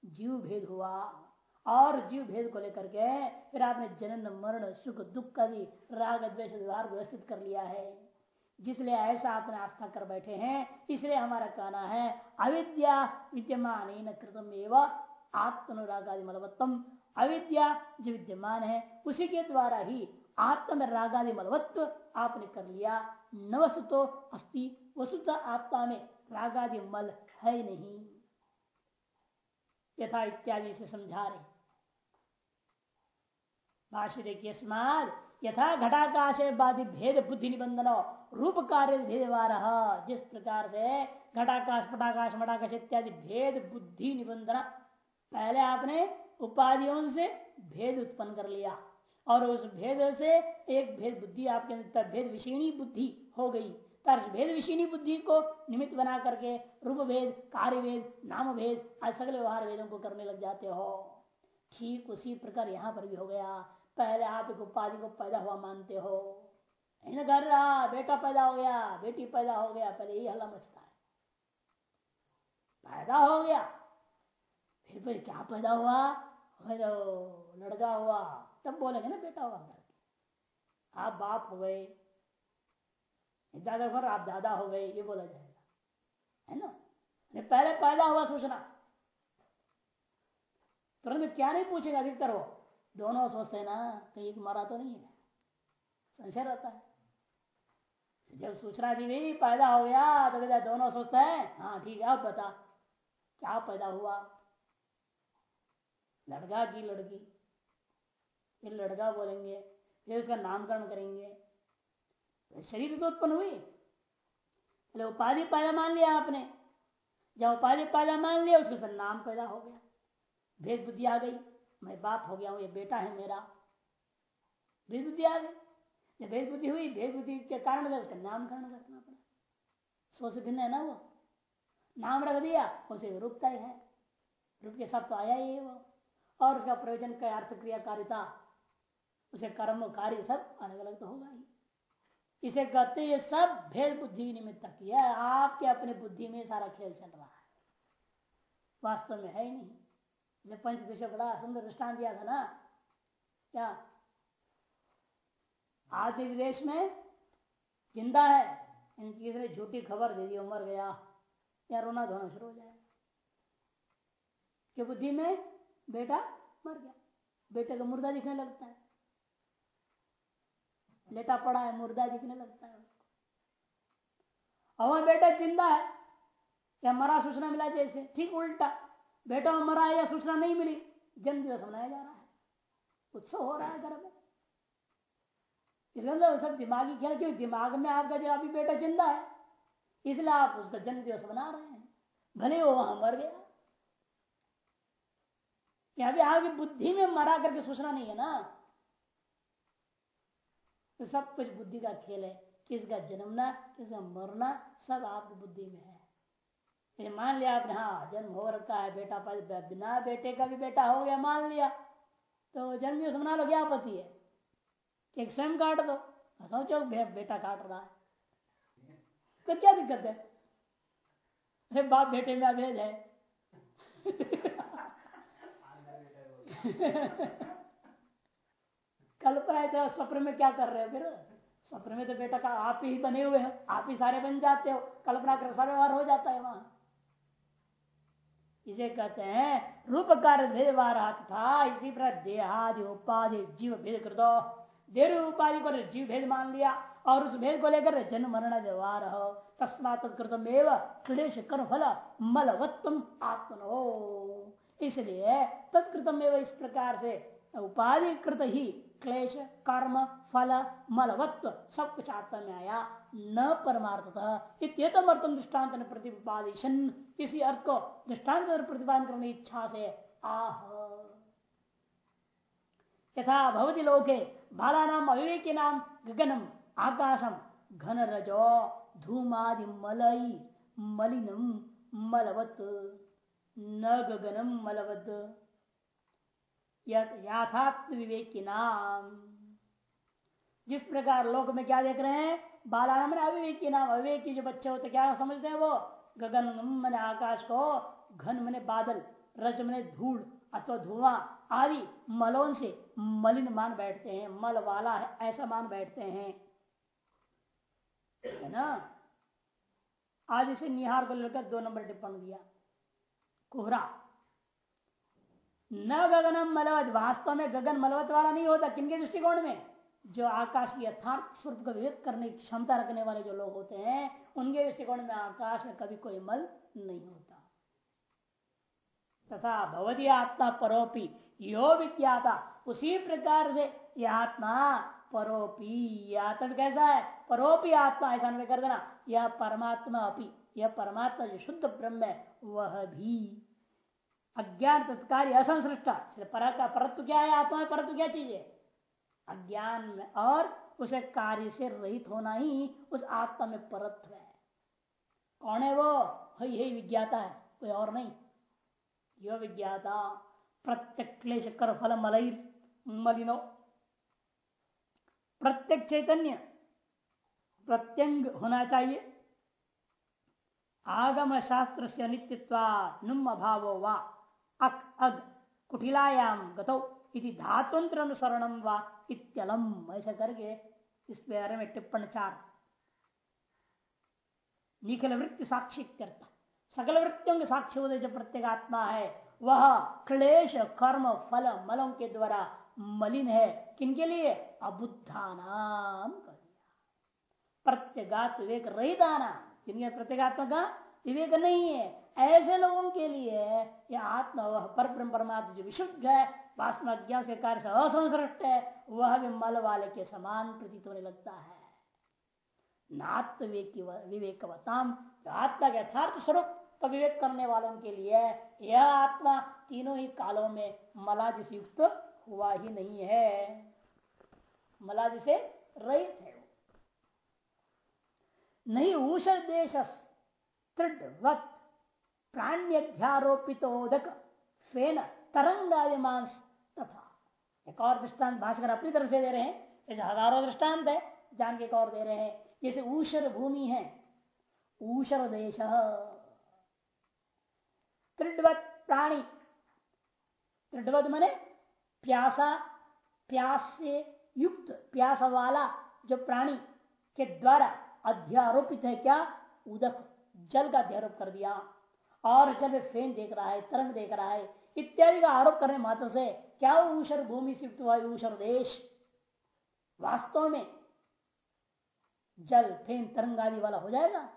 जीव भेद हुआ और जीव भेद को लेकर के फिर आपने जनन, मरण, सुख, दुख का भी राग, द्वेष, व्यवहार व्यवस्थित कर लिया है। जिसलिए ऐसा आपने आस्था कर बैठे हैं, इसलिए हमारा कहना है, अविद्या विद्यमान कृतम एवं आत्मनुराग आदि मलवत्तम। अविद्या जो विद्यमान है, उसी के द्वारा ही आत्म रागादि मलवत्व आपने कर लिया। न वस्तु तो अस्थि वसुता आत्मा में रागादि मल है नहीं यथा इत्यादि से समझा रहे। भाष्य देखिए स्माद यथा घटाकाश बाधि भेद बुद्धि निबंधन रूप कार्य भेद जिस प्रकार से घटाकाश, पटाकाश, मटाकाश इत्यादि भेद बुद्धि निबंधन पहले आपने उपाधियों से भेद उत्पन्न कर लिया। और उस भेद से एक भेद बुद्धि आपके अंदर, भेद विषीणी बुद्धि हो गई। भेद विषीणी बुद्धि को निमित्त बना करके रूप भेद कार्य भेद नाम भेद आज सगले व्यवहार वेदों को करने लग जाते हो। ठीक उसी प्रकार यहाँ पर भी हो गया। पहले आप एक उपाधि को पैदा हुआ मानते हो। कर रहा, बेटा पैदा हो गया, बेटी पैदा हो गया, पहले यही हल्ला मचता है। पैदा हो गया, फिर फिर क्या पैदा हुआ? फिर लड़का हुआ, तब बोलेंगे ना बेटा हुआ आप बाप हो गए। दादा आप दादा हो गए, ये बोला जाएगा। है ना? पहले पैदा हुआ सोचना। तुरंत क्या नहीं पूछेगा अधिकतर वो? दोनों सोचते हैं ना, कहीं मरा तो नहीं है। संशय रहता है। जब सूचना दी गई, पैदा हो गया तो कहता दोनों सोचते हैं हाँ ठीक है, अब बता, क्या पैदा हुआ? लड़का की लड़की। फिर लड़का बोलेंगे, फिर उसका नामकरण करेंगे। शरीर तो उत्पन्न हुई। पहले उपाधि पैदा मान लिया आपने। जब उपाधि पैदा मान लिया, उसके साथ नाम पैदा हो गया। भेद बुद्धि आ गई। मैं बाप हो गया हूँ, ये बेटा है मेरा। भेद बुद्धि आ गई। जब भेद बुद्धि हुई, भेद बुद्धि के कारण उसका नामकरण रखना पड़ा। सो से भिन्न है ना वो? नाम रख दिया, उसे रूपता है। रूप के साथ तो आया ही है वो। और उसका प्रयोजन का अर्थ क्रियाकारिता उसे कर्म, कार्य सब अलग अलग तो होगा ही। इसे कहते ये सब भेद बुद्धि निमित्त किया आपके अपने बुद्धि में सारा खेल चल रहा है। वास्तव में है ही नहीं। जैसे पंचदश बड़ा सुंदर दृष्टान दिया था ना। क्या? आदि विदेश में ज़िंदा है। किसी झूठी खबर दे दी, मर गया। या रोना धोना शुरू हो जाएगा कि बुद्धि में बेटा मर गया। बेटे का मुर्दा दिखने लगता है। लेटा पड़ा है, मुर्दा दिखने लगता है उसको। और बेटा ज़िंदा है, या मरा सूचना मिला जैसे, ठीक उल्टा। बेटा मरा है या सूचना नहीं मिली जन्म दिवस मनाया जा रहा है। उत्सव हो रहा है घर में। अंदर सब दिमागी खेल क्यों दिमाग में आपका जो अभी बेटा ज़िंदा है, इसलिए आप उसका जन्म दिवस मना रहे हैं। भले वो वहाँ मर गया। कि अभी आगे बुद्धि में मरा करके सूचना नहीं है ना। तो सब कुछ बुद्धि का खेल है। किसका जन्मना किसका मरना सब आपकी बुद्धि में है। मान लिया आपने हाँ जन्म हो रखा है बेटा बिना बेटे का भी बेटा हो गया मान लिया। तो जन्म दिवस मना लो क्या आपत्ति है? एक स्वयं काट दो। सोचो बेटा काट रहा है। तो क्या दिक्कत है? अरे बाप बेटे में अभेद है। कल्पना है स्वप्न में क्या कर रहे हो फिर? स्वप्न में तो बेटा का आप ही बने हुए हो, आप ही सारे बन जाते हो, कल्पना कर सारे व्यवहार हो जाता है वहाँ। इसे कहते हैं, रूप कार्य भेद था, इसी प्रकार देहादि उपाधि जीव भेद कर दो देर उपाधि को जीव भेद मान लिया, और उस भेद को लेकर जन्म मरण व्यवहार हो। तस्मात कृतम एवं क्लेश कर्म फल मलवत्तम आत्मनो। इसलिए तत्कृतम एवं इस प्रकार से उपाधि कृत ही क्लेश, कर्म, फल, मलवत्व, सब कुछ आत्मा में आया न परमार्थ इतम अर्थम दृष्टांत प्रतिपादिशन। इसी अर्थ को दृष्टांत प्रतिपादन करने की इच्छा से आह। यथा भवती लोके बाला नाम अविवेकी नाम गगनम आकाशम घन रजो धूमादि मलई मलिनम मलवत। न गगनम मलवत। याथात्म विवेकी नाम जिस प्रकार लोक में क्या देख रहे हैं? बालानम अविवेकी नाम अविवेकी जो बच्चे होते, क्या समझते हैं वो? गगन मन आकाश को, घन मने बादल, रज मने धूल अथवा धुआँ आदि मलों से मलिन मान बैठते हैं। मल वाला है, ऐसा मान बैठते हैं। है ना? आज इसे निहार को लेकर दो नंबर टिप्पण दिया। कोहरा। न गगनम मलवत, वास्तव में गगन मलवत वाला नहीं होता, किनके दृष्टिकोण में? जो आकाश की यथार्थ स्वरूप का विवेक करने की क्षमता रखने वाले जो लोग होते हैं, उनके दृष्टिकोण में आकाश में कभी कोई मल नहीं होता। तथा भवती आत्मा परोपी, यो विज्ञाता उसी प्रकार से यह आत्मा परोपी। आत्मा कैसा है? परोपी आत्मा, ऐसा कर देना। यह परमात्मा अपी, यह परमात्मा जो शुद्ध ब्रह्म है, वह भी। अज्ञान तत्कार्य असंसृष्ट पर का परत्व क्या है? आत्मा परत्व क्या चीज़ है? अज्ञान में और उसे कार्य से रहित होना ही उस आत्मा में परत्व है। कौन है वो? यही विज्ञाता है, कोई और नहीं। यो विज्ञाता, प्रत्येक क्लेश कर फल मलई मलिनो। प्रत्यक्ष चैतन्य, प्रत्यंग होना चाहिए। आगम शास्त्र से नित्यत्वा नुम अभाव वा। अक, अग कुटिलायाम गतौ इति धातुंत्र अनुसरणम व इत्यलम। ऐसा करके इस बारे में टिप्पण चार निखिल वृत्ति साक्षी सकल वृत्तियों के साक्षी होते जो प्रत्येक आत्मा है। वह क्लेश, कर्म, फल मलों के द्वारा मलिन है। किनके लिए? अबुद्धा नाम कर विवेक रहित आना जिनके प्रत्येगात्मा का विवेक नहीं है। ऐसे लोगों के लिए यह आत्मा वह पर परमात्मा जो विशुद्ध है वास्तव अज्ञान से कार्य से असंसृष्ट है, वह भी मल वाले के समान प्रतीत होने लगता है। विवेकवताम आत्मा के यथार्थ स्वरूप का विवेक करने वालों के लिए यह आत्मा तीनों ही कालों में मलादि से युक्त हुआ ही नहीं है। मलादि से रहित है नहीं ऊषर देश तृढ़वत प्राण्यध्यारोपितोदक फेन तरंगादि मांस तथा। एक और दृष्टांत भाषकर अपनी तरफ़ से दे रहे हैं। हज़ारों दृष्टांत है, जान के एक और दे रहे हैं। जैसे ऊषर भूमि है, ऊषर देश। त्रिडवत प्राणी। त्रिडवत मने प्यासा प्यास से युक्त प्यास वाला जो प्राणी के द्वारा अध्यारोपित है क्या? उदक, जल का अध्यारोप कर दिया। और में फेन देख रहा है, तरंग देख रहा है, इत्यादि का आरोप करने मात्र से क्या ऊषर भूमि से युक्त हुआ ऊषर देश? वास्तव में जल, फेन, तरंग आदि वाला हो जाएगा?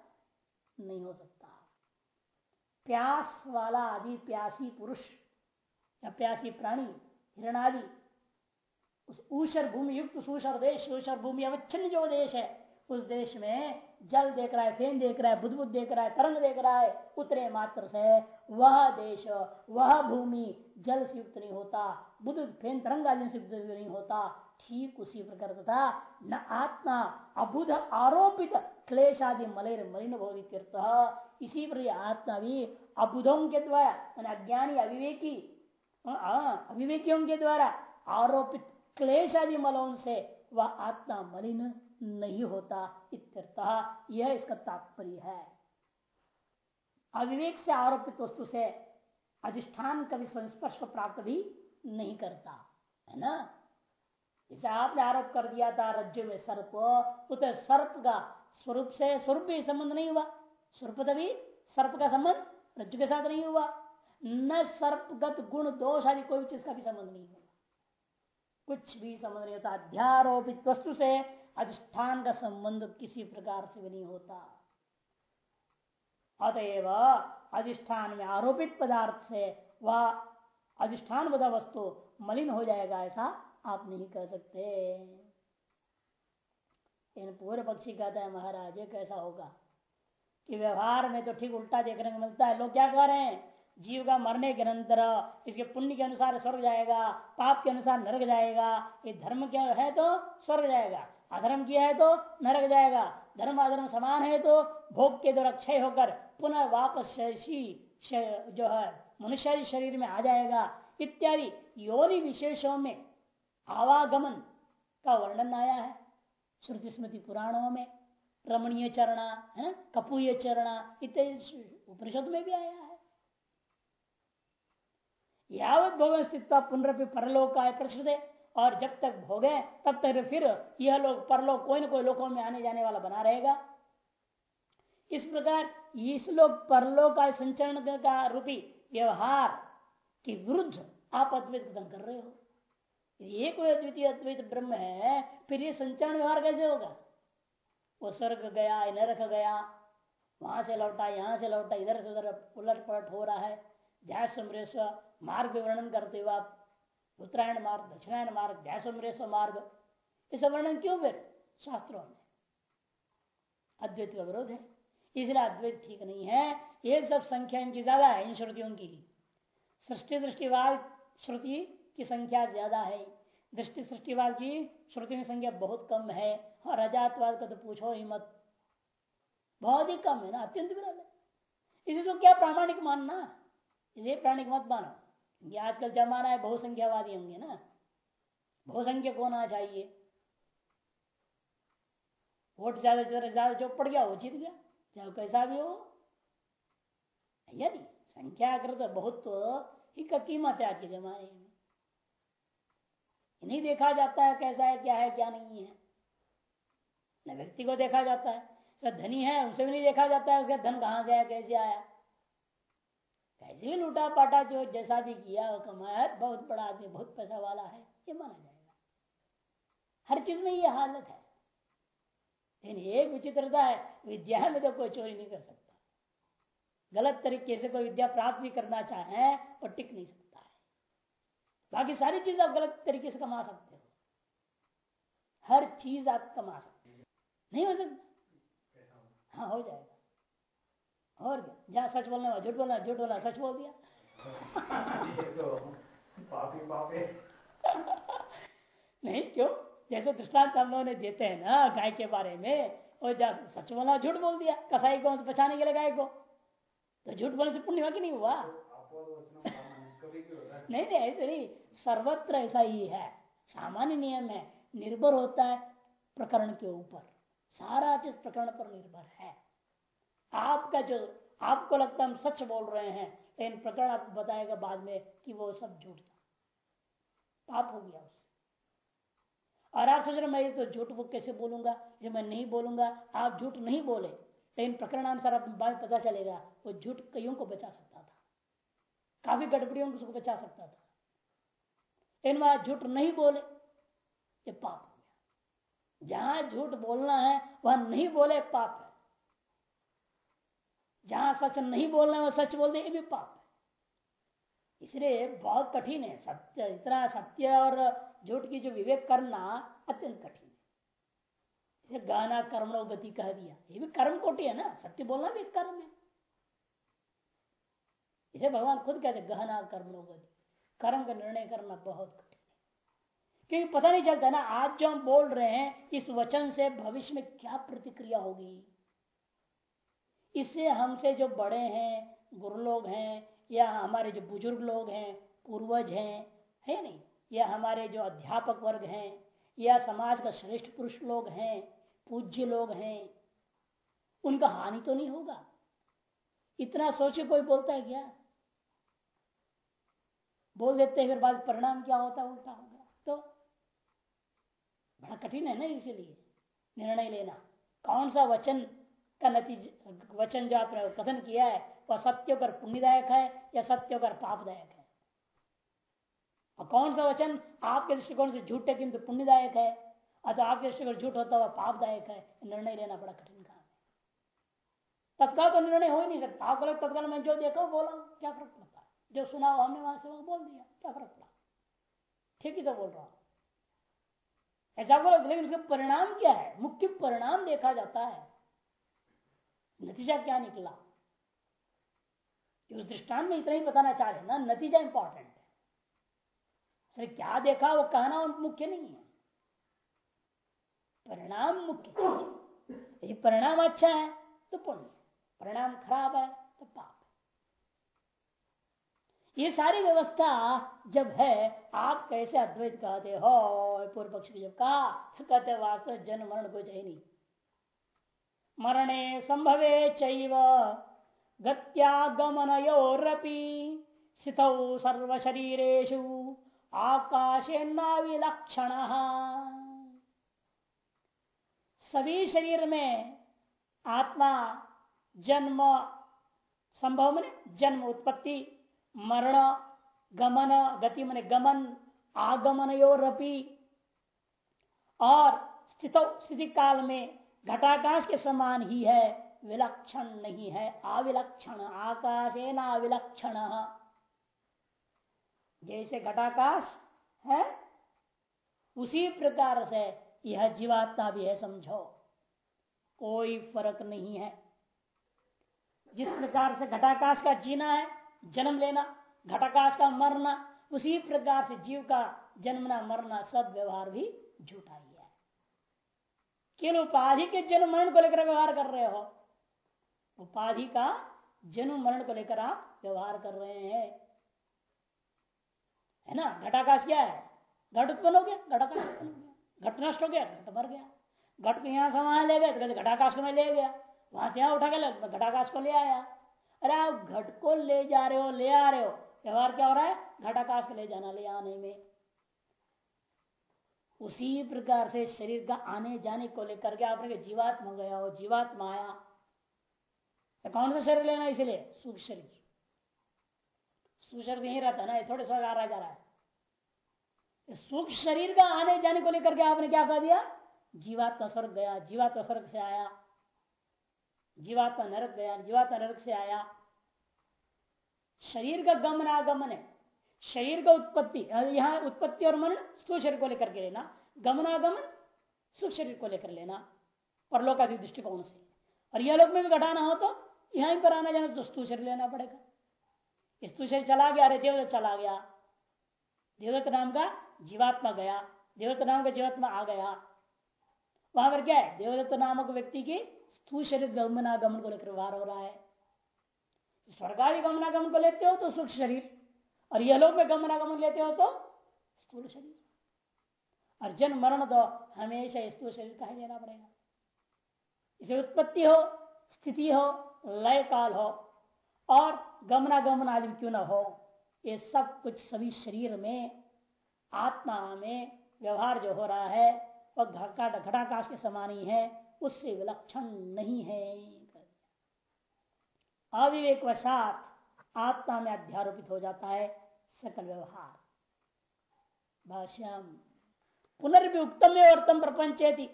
नहीं हो सकता। प्यास वाला आदि, प्यासी पुरुष या प्यासी प्राणी, हिरण आदि, उस ऊषर भूमि युक्त सूषर देश, ऊषर भूमि अवच्छिन्न जो देश है, उस देश में जल देख रहा है फेन देख रहा है बुद्ध देख रहा है, तरंग देख रहा है, उतरे मात्र से वह देश, वह भूमि जल से युक्त नहीं होता, बुद्ध फेन तरंग आदि से युक्त नहीं होता, ठीक उसी प्रकार तथा न आत्मा, अबुध आरोपित क्लेश आदि मलिर मलिन तीर्थ इसी पर आत्मा भी अबुधों के द्वारा मैंने अज्ञानी, अविवेकी अविवेकियों के द्वारा आरोपित क्लेश आदि मलों से वह आत्मा मलिन नहीं होता, इत्यर्थ यह इसका तात्पर्य है। अविवेक से आरोपित वस्तु से अधिष्ठान कभी संस्पर्श को प्राप्त भी नहीं करता, है ना? जैसे आपने आरोप कर दिया था रज्जु में सर्प उतर सर्प का स्वरूप से, स्वरूप भी संबंध नहीं हुआ। स्वरूप तभी सर्प का संबंध रज्जु के साथ नहीं हुआ। न सर्पगत गुण, दोष आदि कोई चीज़ का भी संबंध नहीं हुआ। कुछ भी संबंध नहीं होता। अध्यारोपित वस्तु से अधिष्ठान का संबंध किसी प्रकार से भी नहीं होता। अतएव अधिष्ठान में आरोपित पदार्थ से वह अधिष्ठान बदा वस्तु मलिन हो जाएगा, ऐसा आप नहीं कह सकते। इन पूर्व पक्षी कहता है, महाराज, ये कैसा होगा? कि व्यवहार में तो ठीक उल्टा देखने को मिलता है। लोग क्या कह रहे हैं? जीव का मरने के अंतर इसके पुण्य के अनुसार स्वर्ग जाएगा, पाप के अनुसार नरक जाएगा, ये धर्म क्या है तो स्वर्ग जाएगा। अधर्म किया है तो नरक जाएगा। धर्म अधर्म समान है तो भोग के द्वारा क्षय होकर पुनः वापस जो है, मनुष्य शरीर में आ जाएगा। इत्यादि योनि विशेषों में आवागमन का वर्णन आया है। श्रुति स्मृति पुराणों में, रमणीय चरणा, है ना? कपूय चरणा, इत्यादि उपनिषद में भी आया है। यावत भोग स्थित पुनरपि परलोक आय प्रश्न और जब तक भोगे, तब तक फिर यह लोग परलोक कोई ना कोई लोकों में आने जाने वाला बना रहेगा। इस प्रकार इस लोग परलोक का संचरण का रूपी व्यवहार के विरुद्ध आप अद्वैत कथन कर रहे हो। एक अद्वितीय अद्वैत ब्रह्म है, फिर ये संचरण व्यवहार कैसे होगा? वो स्वर्ग गया, नरक गया, वहाँ से लौटा, यहाँ से लौटा, इधर से उधर उलट पलट हो रहा है। ध्यास मार्ग वर्णन करते हुए आप उत्तरायण मार्ग दक्षिणायन मार्ग ध्यास मार्ग इसे वर्णन क्यों फिर? शास्त्रों में। अद्वैत का विरोध है। इसलिए अद्वैत ठीक नहीं है। ये सब संख्या इनकी ज़्यादा है, इन श्रुतियों की सृष्टि दृष्टिवाद श्रुति की संख्या ज़्यादा है। दृष्टि सृष्टिवाद की श्रुति की संख्या बहुत कम है। और अजातवाद का तो पूछो ही मत। बहुत ही कम है ना, अत्यंत विरल है। इसे तो क्या प्रामाणिक मानना? इसे प्राणिक मत मानो। ये आजकल जमाना है, बहुसंख्यावादी होंगे ना। बहुसंख्यक होना चाहिए? वोट ज़्यादा ज़्यादा जो पड़ गया वो जीत गया, चाहे कैसा भी हो। यदि संख्याकृत बहुत ही का कीमत है आज के जमाने में। नहीं देखा जाता है कैसा है, क्या है, क्या नहीं है। न व्यक्ति को देखा जाता है। धनी है उसे भी नहीं देखा जाता है, उसका धन कहाँ गया, कैसे आया। कैसे भी लूटा पाटा जो जैसा भी किया वो कमाया, बहुत बड़ा आदमी, बहुत पैसा वाला है, ये माना जाएगा। हर चीज़ में ये हालत है। लेकिन एक विचित्रता है, विद्या में तो कोई चोरी नहीं कर सकता। गलत तरीके से कोई विद्या प्राप्त भी करना चाहे और टिक नहीं सकता है। बाकी सारी चीज़ आप गलत तरीके से कमा सकते हो। हर चीज़ आप कमा सकते हो। नहीं हो सकता? हाँ हो जाएगा। और जहाँ सच बोलने वाला झूठ बोलना झूठ बोलना सच बोल दिया। पापी पापी। नहीं क्यों? जैसे दृष्टांत हम लोगों ने देते हैं ना गाय के बारे में और सच बोला झूठ बोल दिया कसाई को बचाने के लिए गाय को। तो झूठ बोलने से पुण्य हुआ कि नहीं हुआ? नहीं नहीं ऐसे नहीं सर्वत्र ऐसा ही है। सामान्य नियम है निर्भर होता है प्रकरण के ऊपर। सारा चीज़ प्रकरण पर निर्भर है। आपका जो, आपको लगता है हम सच बोल रहे हैं, लेकिन प्रकरण आपको बताएगा बाद में कि वो सब झूठ था। पाप हो गया उससे। और आप सोच रहे मैं तो झूठ वो कैसे बोलूँगा? जो मैं नहीं बोलूँगा। आप झूठ नहीं बोले, लेकिन प्रकरण अनुसार आप बाद पता चलेगा, वो झूठ कईयों को बचा सकता था। काफ़ी गड़बड़ियों को बचा सकता था। लेकिन वह झूठ नहीं बोले, ये पाप हो गया। जहाँ झूठ बोलना है, वह नहीं बोले, पाप है। जहाँ सच नहीं बोलना है, वह सच बोल दे ये भी पाप है। इसलिए बहुत कठिन है, सत्य, इतना सत्य और झूठ की जो विवेक करना अत्यंत कठिन है। इसे गाना कर्मणो गति कह दिया। ये भी कर्म कोटि है ना, सत्य बोलना भी कर्म है। इसे भगवान खुद कहते गहना कर्मणो गति। कर्म का निर्णय करना बहुत कठिन है। क्योंकि पता नहीं चलता ना, आज जो हम बोल रहे हैं, इस वचन से भविष्य में क्या प्रतिक्रिया होगी? इससे हमसे जो बड़े हैं गुरु लोग हैं, या हमारे जो बुज़ुर्ग लोग हैं, पूर्वज हैं, है नहीं? या हमारे जो अध्यापक वर्ग हैं, या समाज का श्रेष्ठ पुरुष लोग हैं, पूज्य लोग हैं, उनका हानि तो नहीं होगा? इतना सोचे कोई बोलता है क्या? बोल देते हैं, फिर बाद परिणाम क्या होता उल्टा होगा। तो बड़ा कठिन है ना इसीलिए निर्णय लेना। कौन सा वचन का नतीज वचन जो आपने कथन किया है, वह सत्य होकर पुण्यदायक है या सत्य होकर पापदायक है? और कौन सा वचन आपके दृष्टिकोण से झूठ है किंतु पुण्यदायक है? अथवा आपके दृष्टिकोण झूठ होता हुआ पापदायक है निर्णय लेना बड़ा कठिन काम है। तत्काल तो निर्णय हो ही नहीं सकता। आपको लग तत्काल मैं जो देखा बोला। क्या फ़र्क पड़ता? जो सुना हो हमने वहाँ से वहाँ बोल दिया। क्या फ़र्क पड़ा? ठीक ही तो बोल रहा हूँ। ऐसा बोलो, लेकिन उसका परिणाम क्या है? मुख्य परिणाम देखा जाता है। नतीजा क्या निकला? उस दृष्टांत में इतना ही बताना चाह रहे ना, नतीजा इंपॉर्टेंट है। क्या देखा वो कहना मुख्य नहीं है। परिणाम मुख्य चीज़ यदि परिणाम अच्छा है तो पुण्य परिणाम खराब है तो पाप ये सारी व्यवस्था जब है, आप कैसे अद्वैत कहते हो? पूर्व पक्ष ने जब कहा, कहते वास्तव जन्म मरण को चाहिए नहीं। मरणे संभवे चैव। स्थितौ सर्व शरीरेशु आकाशे नाविलक्षण सभी शरीर में आत्मा, जन्म, संभव में जन्म, उत्पत्ति, मरण, गमन, गति मन गमन आगमन और स्थित स्थिति काल में घटाकाश के समान ही है, विलक्षण नहीं है, अविलक्षण आकाश है ना विलक्षण जैसे घटाकाश है, उसी प्रकार से यह जीवात्मा भी है, समझो। कोई फ़र्क नहीं है। जिस प्रकार से घटाकाश का जीना है, जन्म लेना, घटाकाश का मरना, उसी प्रकार से जीव का जन्मना, मरना, सब व्यवहार भी झूठा है। केवल उपाधि के जन्म मरण को लेकर व्यवहार कर रहे हो? उपाधि का जन्म मरण को लेकर आप व्यवहार कर रहे हैं। है ना? घटाकाश क्या है? घट उत्पन्न हो गया? घटाकाश उत्पन्न हो गया। घट नष्ट हो गया? घट मर गया। घट को यहाँ से वहाँ ले गया तो घटाकाश को मैं ले गया। वहाँ से यहाँ उठा गया घटाकाश को ले आया। अरे आप घट को ले जा रहे हो, ले आ रहे हो। व्यवहार क्या हो रहा है? घटाकाश को ले जाना, ले आने में। उसी प्रकार से शरीर का आने जाने को लेकर के आपने जीवात्मा गया हो, जीवात्मा आया। तो कौन सा शरीर लेना इसलिए? सुख शरीर। सुख शरीर यही रहता ना थोड़े स्वर्ग आ रहा जा रहा है सुख शरीर का आने जाने को लेकर के आपने क्या कह दिया? जीवात्मा स्वर्ग गया, जीवात्मा स्वर्ग से आया। जीवात्मा नरक गया, जीवात्मा नरक से आया। शरीर का गमन आगमन है। शरीर का उत्पत्ति यहाँ उत्पत्ति और मन स्थूल शरीर को लेकर के लेना, गमनागमन सुख शरीर को लेकर लेना परलोक आदि दृष्टिकोण से। और यह लोग में भी घटाना हो तो यहाँ पर आना जाना तो स्थूल शरीर लेना पड़ेगा। स्थूल शरीर चला गया, अरे देवदत्त चला गया। देवदत्त नाम का जीवात्मा गया, देवदत्त नाम का जीवात्मा आ गया। वहाँ पर क्या है? देवदत्त नामक व्यक्ति की स्थूल शरीर गमनागमन को लेकर व्यवहार हो रहा है। स्वर्गादि गमनागमन को लेते हो तो सूक्ष्म शरीर। और यह लोग में गमनागमन लेते हो तो स्थूल शरीर। और जन्म मरण तो हमेशा स्थूल शरीर का ही लेना पड़ेगा। इसे उत्पत्ति हो, स्थिति हो, लय काल हो, और गमनागमन आदि क्यों ना हो, ये सब कुछ सभी शरीर में, आत्मा में व्यवहार जो हो रहा है, वह घटाकाश के समान ही है, उससे विलक्षण नहीं है। अविवेक वशात आत्मा में अध्यारोपित हो जाता है सकल व्यवहार। भाष्यम पुनर्भि उत्तम में उत्तम प्रपंचेति।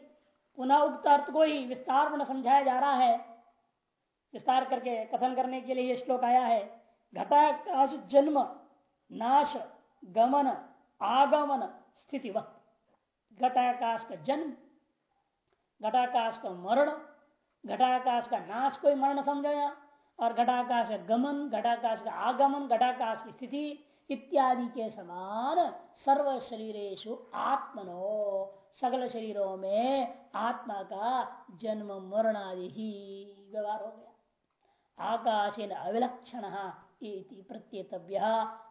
पुनः उक्त अर्थ को ही विस्तार में समझाया जा रहा है। विस्तार करके कथन करने के लिए यह श्लोक आया है। घटाकाश जन्म, नाश, गमन, आगमन स्थिति वक्त घटाकाश का जन्म, घटाकाश का मरण, घटाकाश का नाश कोई मरण समझाया। और घटाकाश का गमन, घटाकाश का आगमन, घटाकाश की स्थिति इत्यादि के समान सर्व शरीरेशु आत्मनो, सगल शरीरों में आत्मा का जन्म, मरण आदि ही व्यवहार हो गया। आकाश अविलक्षण प्रत्येतव्य।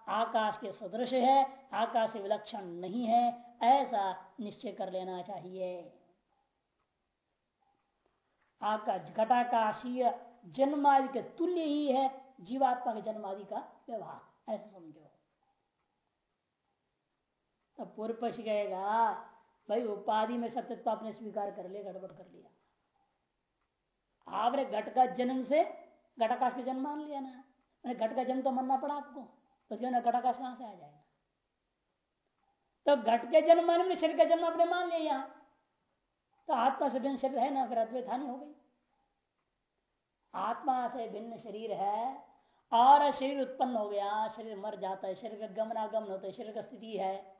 आकाश के सदृश है, आकाश विलक्षण नहीं है, ऐसा निश्चय कर लेना चाहिए। आकाश, घटाकाशीय जन्मादि के तुल्य ही है, जीवात्मा के जन्म आदि का व्यवहार। ऐसा समझो। तब पूर्व पक्ष कहेगा, भाई, उपाधि में सत्यत्व आपने स्वीकार कर लिया, गड़बड़ कर लिया। आपने घट का जन्म से घटाकाश का जन्म मान लिया ना। मैंने घट का जन्म तो मानना पड़ा आपको तो उसके ना घटाकाश कहाँ से आ जाएगा? तो घट के जन्म माने शरीर का जन्म आपने मान लिया। यहाँ तो आत्मा से भिन्न शरीर है ना, फिर अद्वैत हानि हो गई। आत्मा से भिन्न शरीर है। और शरीर उत्पन्न हो गया, शरीर मर जाता है, शरीर का गमनागमन होता है, शरीर का स्थिति है।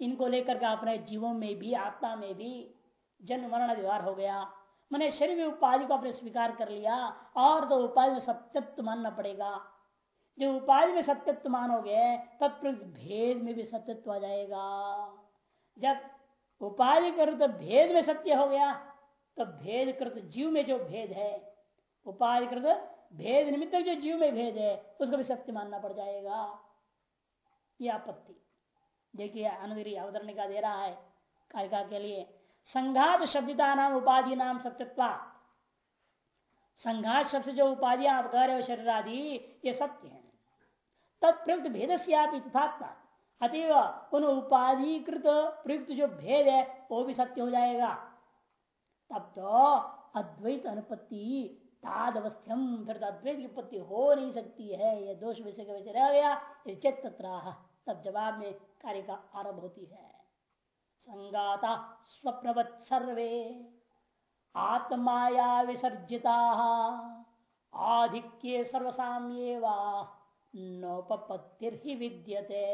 इनको लेकर के अपने जीवों में भी, आत्मा में भी जन्म, मरण, व्यवहार हो गया। मैंने शरीर में उपाधि को अपने स्वीकार कर लिया, और तो उपाधि में सत्यत्व मानना पड़ेगा। जो उपाधि में सत्यत्व मानोगे तत्प्रति भेद में भी सत्यत्व आ जाएगा। जब उपाधि कर तो भेद में सत्य हो गया तो भेद कृत जीव में जो भेद है उपाधि कृत भेद निमित्त जो जीव में भेद है, उसको भी सत्य मानना पड़ जाएगा। यह आपत्ति। देखिए, अनुदरी अवतरण का दे रहा है कारिका के लिए। संघात शब्दता नाम, उपाधि नाम सत्यत्वा संघात शब्द जो उपाधियाँ आप कह रहे हो शरीर आदि ये सत्य है। तत्प्रयुक्त भेद से आप अतएव उन उपाधिकृत प्रयुक्त जो भेद है, वो भी सत्य हो जाएगा। तब तो अद्वैत अनुपत्ति ताद फिर तो अद्वैत की उत्पत्ति हो नहीं सकती है, यह दोष विषय के वैसे रह गया? चेत तब जवाब में कार्य का आरंभ होती है। संगाता स्वप्रवत सर्वे, आत्माया विसर्जिता, आधिक्य सर्वसाम्ये नोपत्तिर्हि विद्यते।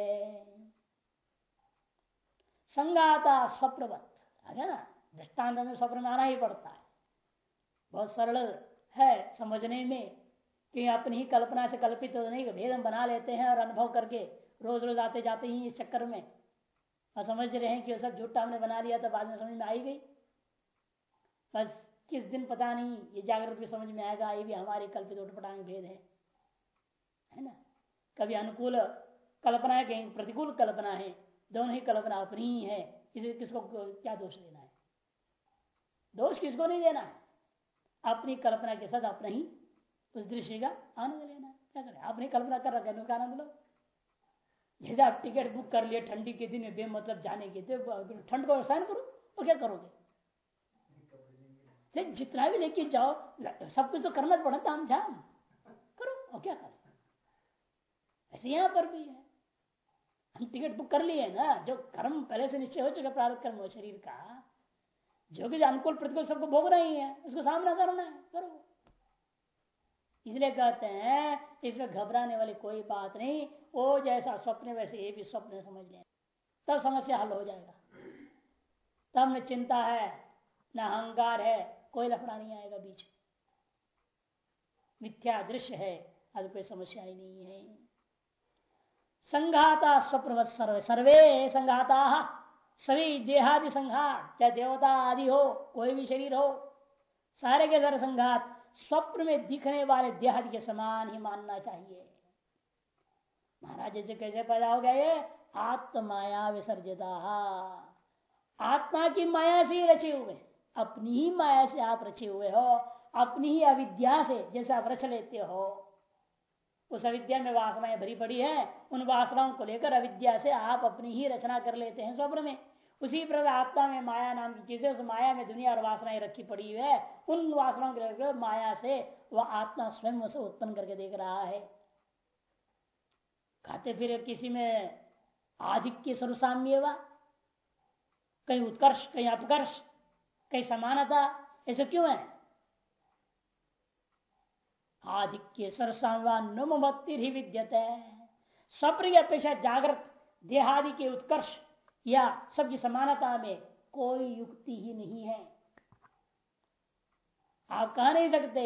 संगाता स्वप्रवत, है ना? दृष्टांत में स्वप्न आना ही पड़ता है। बहुत सरल है समझने में कि अपनी ही कल्पना से कल्पित तो नहीं भेद हम बना लेते हैं और अनुभव करके रोज रोज आते जाते ही इस चक्कर में। और समझ रहे हैं कि सब झूठा हमने बना लिया तो बाद में समझ में आई गई। बस किस दिन पता नहीं, ये जागृत भी समझ में आएगा, ये भी हमारी कल्पित उठपटांग भेद है। है ना? कभी अनुकूल कल्पना है कहीं प्रतिकूल कल्पना है, दोनों ही कल्पना अपनी ही है। इसे किसको क्या दोष देना है? दोष किसको नहीं देना है? अपनी कल्पना के साथ अपना ही उस दृश्य का आनंद लेना क्या करें? अपनी कल्पना कर रखे उसका आनंद लो। जैसे आप टिकट बुक कर लिए ठंडी के दिन में मतलब जाने के तो ठंड को सहन करो और क्या करोगे? जितना भी लेके जाओ सब कुछ तो करना पड़ा, ताम झाम। करो, और क्या करो? ऐसे यहाँ पर भी है। हम टिकट बुक कर लिए ना, जो कर्म पहले से निश्चय हो चुका प्रारंभ कर्म हो शरीर का। जो कि अनुकूल प्रतिकूल सबको भोग रही है उसको सामना करना है, करो। इसलिए कहते हैं, इसमें घबराने वाली कोई बात नहीं, वो जैसा स्वप्न वैसे ये भी स्वप्न समझ लें। तब समस्या हल हो जाएगा। तब न चिंता है, न अहंकार है, कोई लफड़ा नहीं आएगा बीच मिथ्या दृश्य है अब कोई समस्या ही नहीं है। संघाता स्वप्न सर्वे सर्वे संघाता। सभी देहादि संघात चाहे देवता आदि हो, कोई भी शरीर हो, सारे के सारे संघात स्वप्न में दिखने वाले देहादि के समान ही मानना चाहिए। महाराज, जैसे कैसे पैदा हो गया ये? आत्माया विसर्जिता। आत्मा की माया से ही रचे हुए। अपनी ही माया से आप रचे हुए हो, अपनी ही अविद्या से जैसे आप रच लेते हो। उस अविद्या में वासनाएँ भरी पड़ी है, उन वासनाओं को लेकर अविद्या से आप अपनी ही रचना कर लेते हैं स्वप्न में। उसी प्रकार आत्मा में माया नाम की चीज़ें, उस माया में दुनिया और वासनाएँ रखी पड़ी है, उन वासनाओं को लेकर माया से वह आत्मा स्वयं उसे उत्पन्न करके देख रहा है। खाते फिर किसी में आधिक्य सर्वसाम्य कहीं उत्कर्ष, कहीं अपकर्ष, कहीं समानता, ऐसे क्यों है? आधिक्य सरसावानुमत्तिर ही विद्यते। स्वप्न की अपेक्षा जागृत, देहादि के उत्कर्ष या सबकी समानता में कोई युक्ति ही नहीं है। आप कह नहीं सकते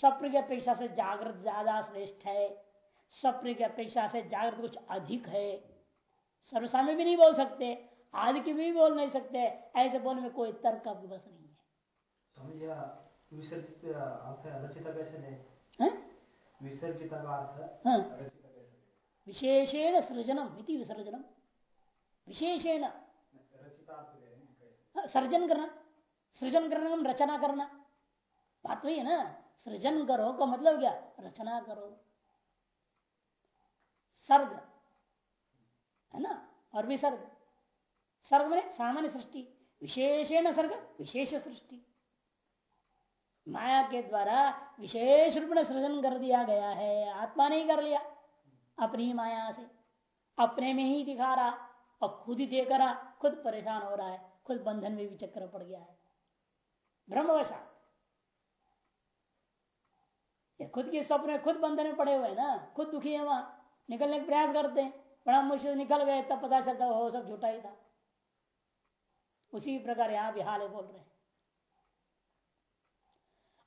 स्वप्न की अपेक्षा से जागृत ज़्यादा श्रेष्ठ है। स्वप्न की अपेक्षा से जागृत कुछ अधिक है। सर्वसाम्य भी नहीं बोल सकते आदि की भी बोल नहीं सकते, ऐसे बोलने में कोई तर्क आपके बस नहीं है? विसर्जित हाँ। विशेषेण सृजनम इति विसर्जनम। विशेषेण। हाँ, सर्जन करना। सृजन करना रचना करना। बात वही है ना? सृजन करो का मतलब क्या? रचना करो। सर्ग। है ना? और विसर्ग सर्ग में सामान्य सृष्टि। विशेषेण सर्ग विशेष सृष्टि। माया के द्वारा विशेष रूप में सृजन कर दिया गया है। आत्मा नहीं कर लिया। अपनी माया से। अपने में ही दिखा रहा। और खुद ही देख रहा। खुद परेशान हो रहा है। खुद बंधन में भी चक्कर पड़ गया है। ब्रह्मवशा खुद के स्वप्न खुद बंधन में पड़े हुए हैं ना। खुद दुखी है वहाँ। निकलने का प्रयास करते हैं। बड़ा मुश्किल निकल गए, तब पता चलता हो सब झूठा ही था। उसी प्रकार यहाँ भी हाल बोल रहे हैं।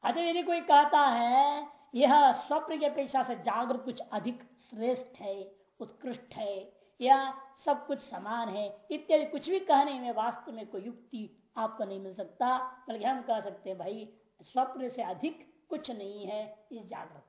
अतः यदि कोई कहता है, यह स्वप्न की अपेक्षा से जागृत कुछ अधिक श्रेष्ठ है, उत्कृष्ट है, या सब कुछ समान है, इत्यादि कुछ भी कहने में वास्तव में कोई युक्ति आपको नहीं मिल सकता, बल्कि हम कह सकते हैं, भाई, स्वप्न से अधिक कुछ नहीं है, इस जागृत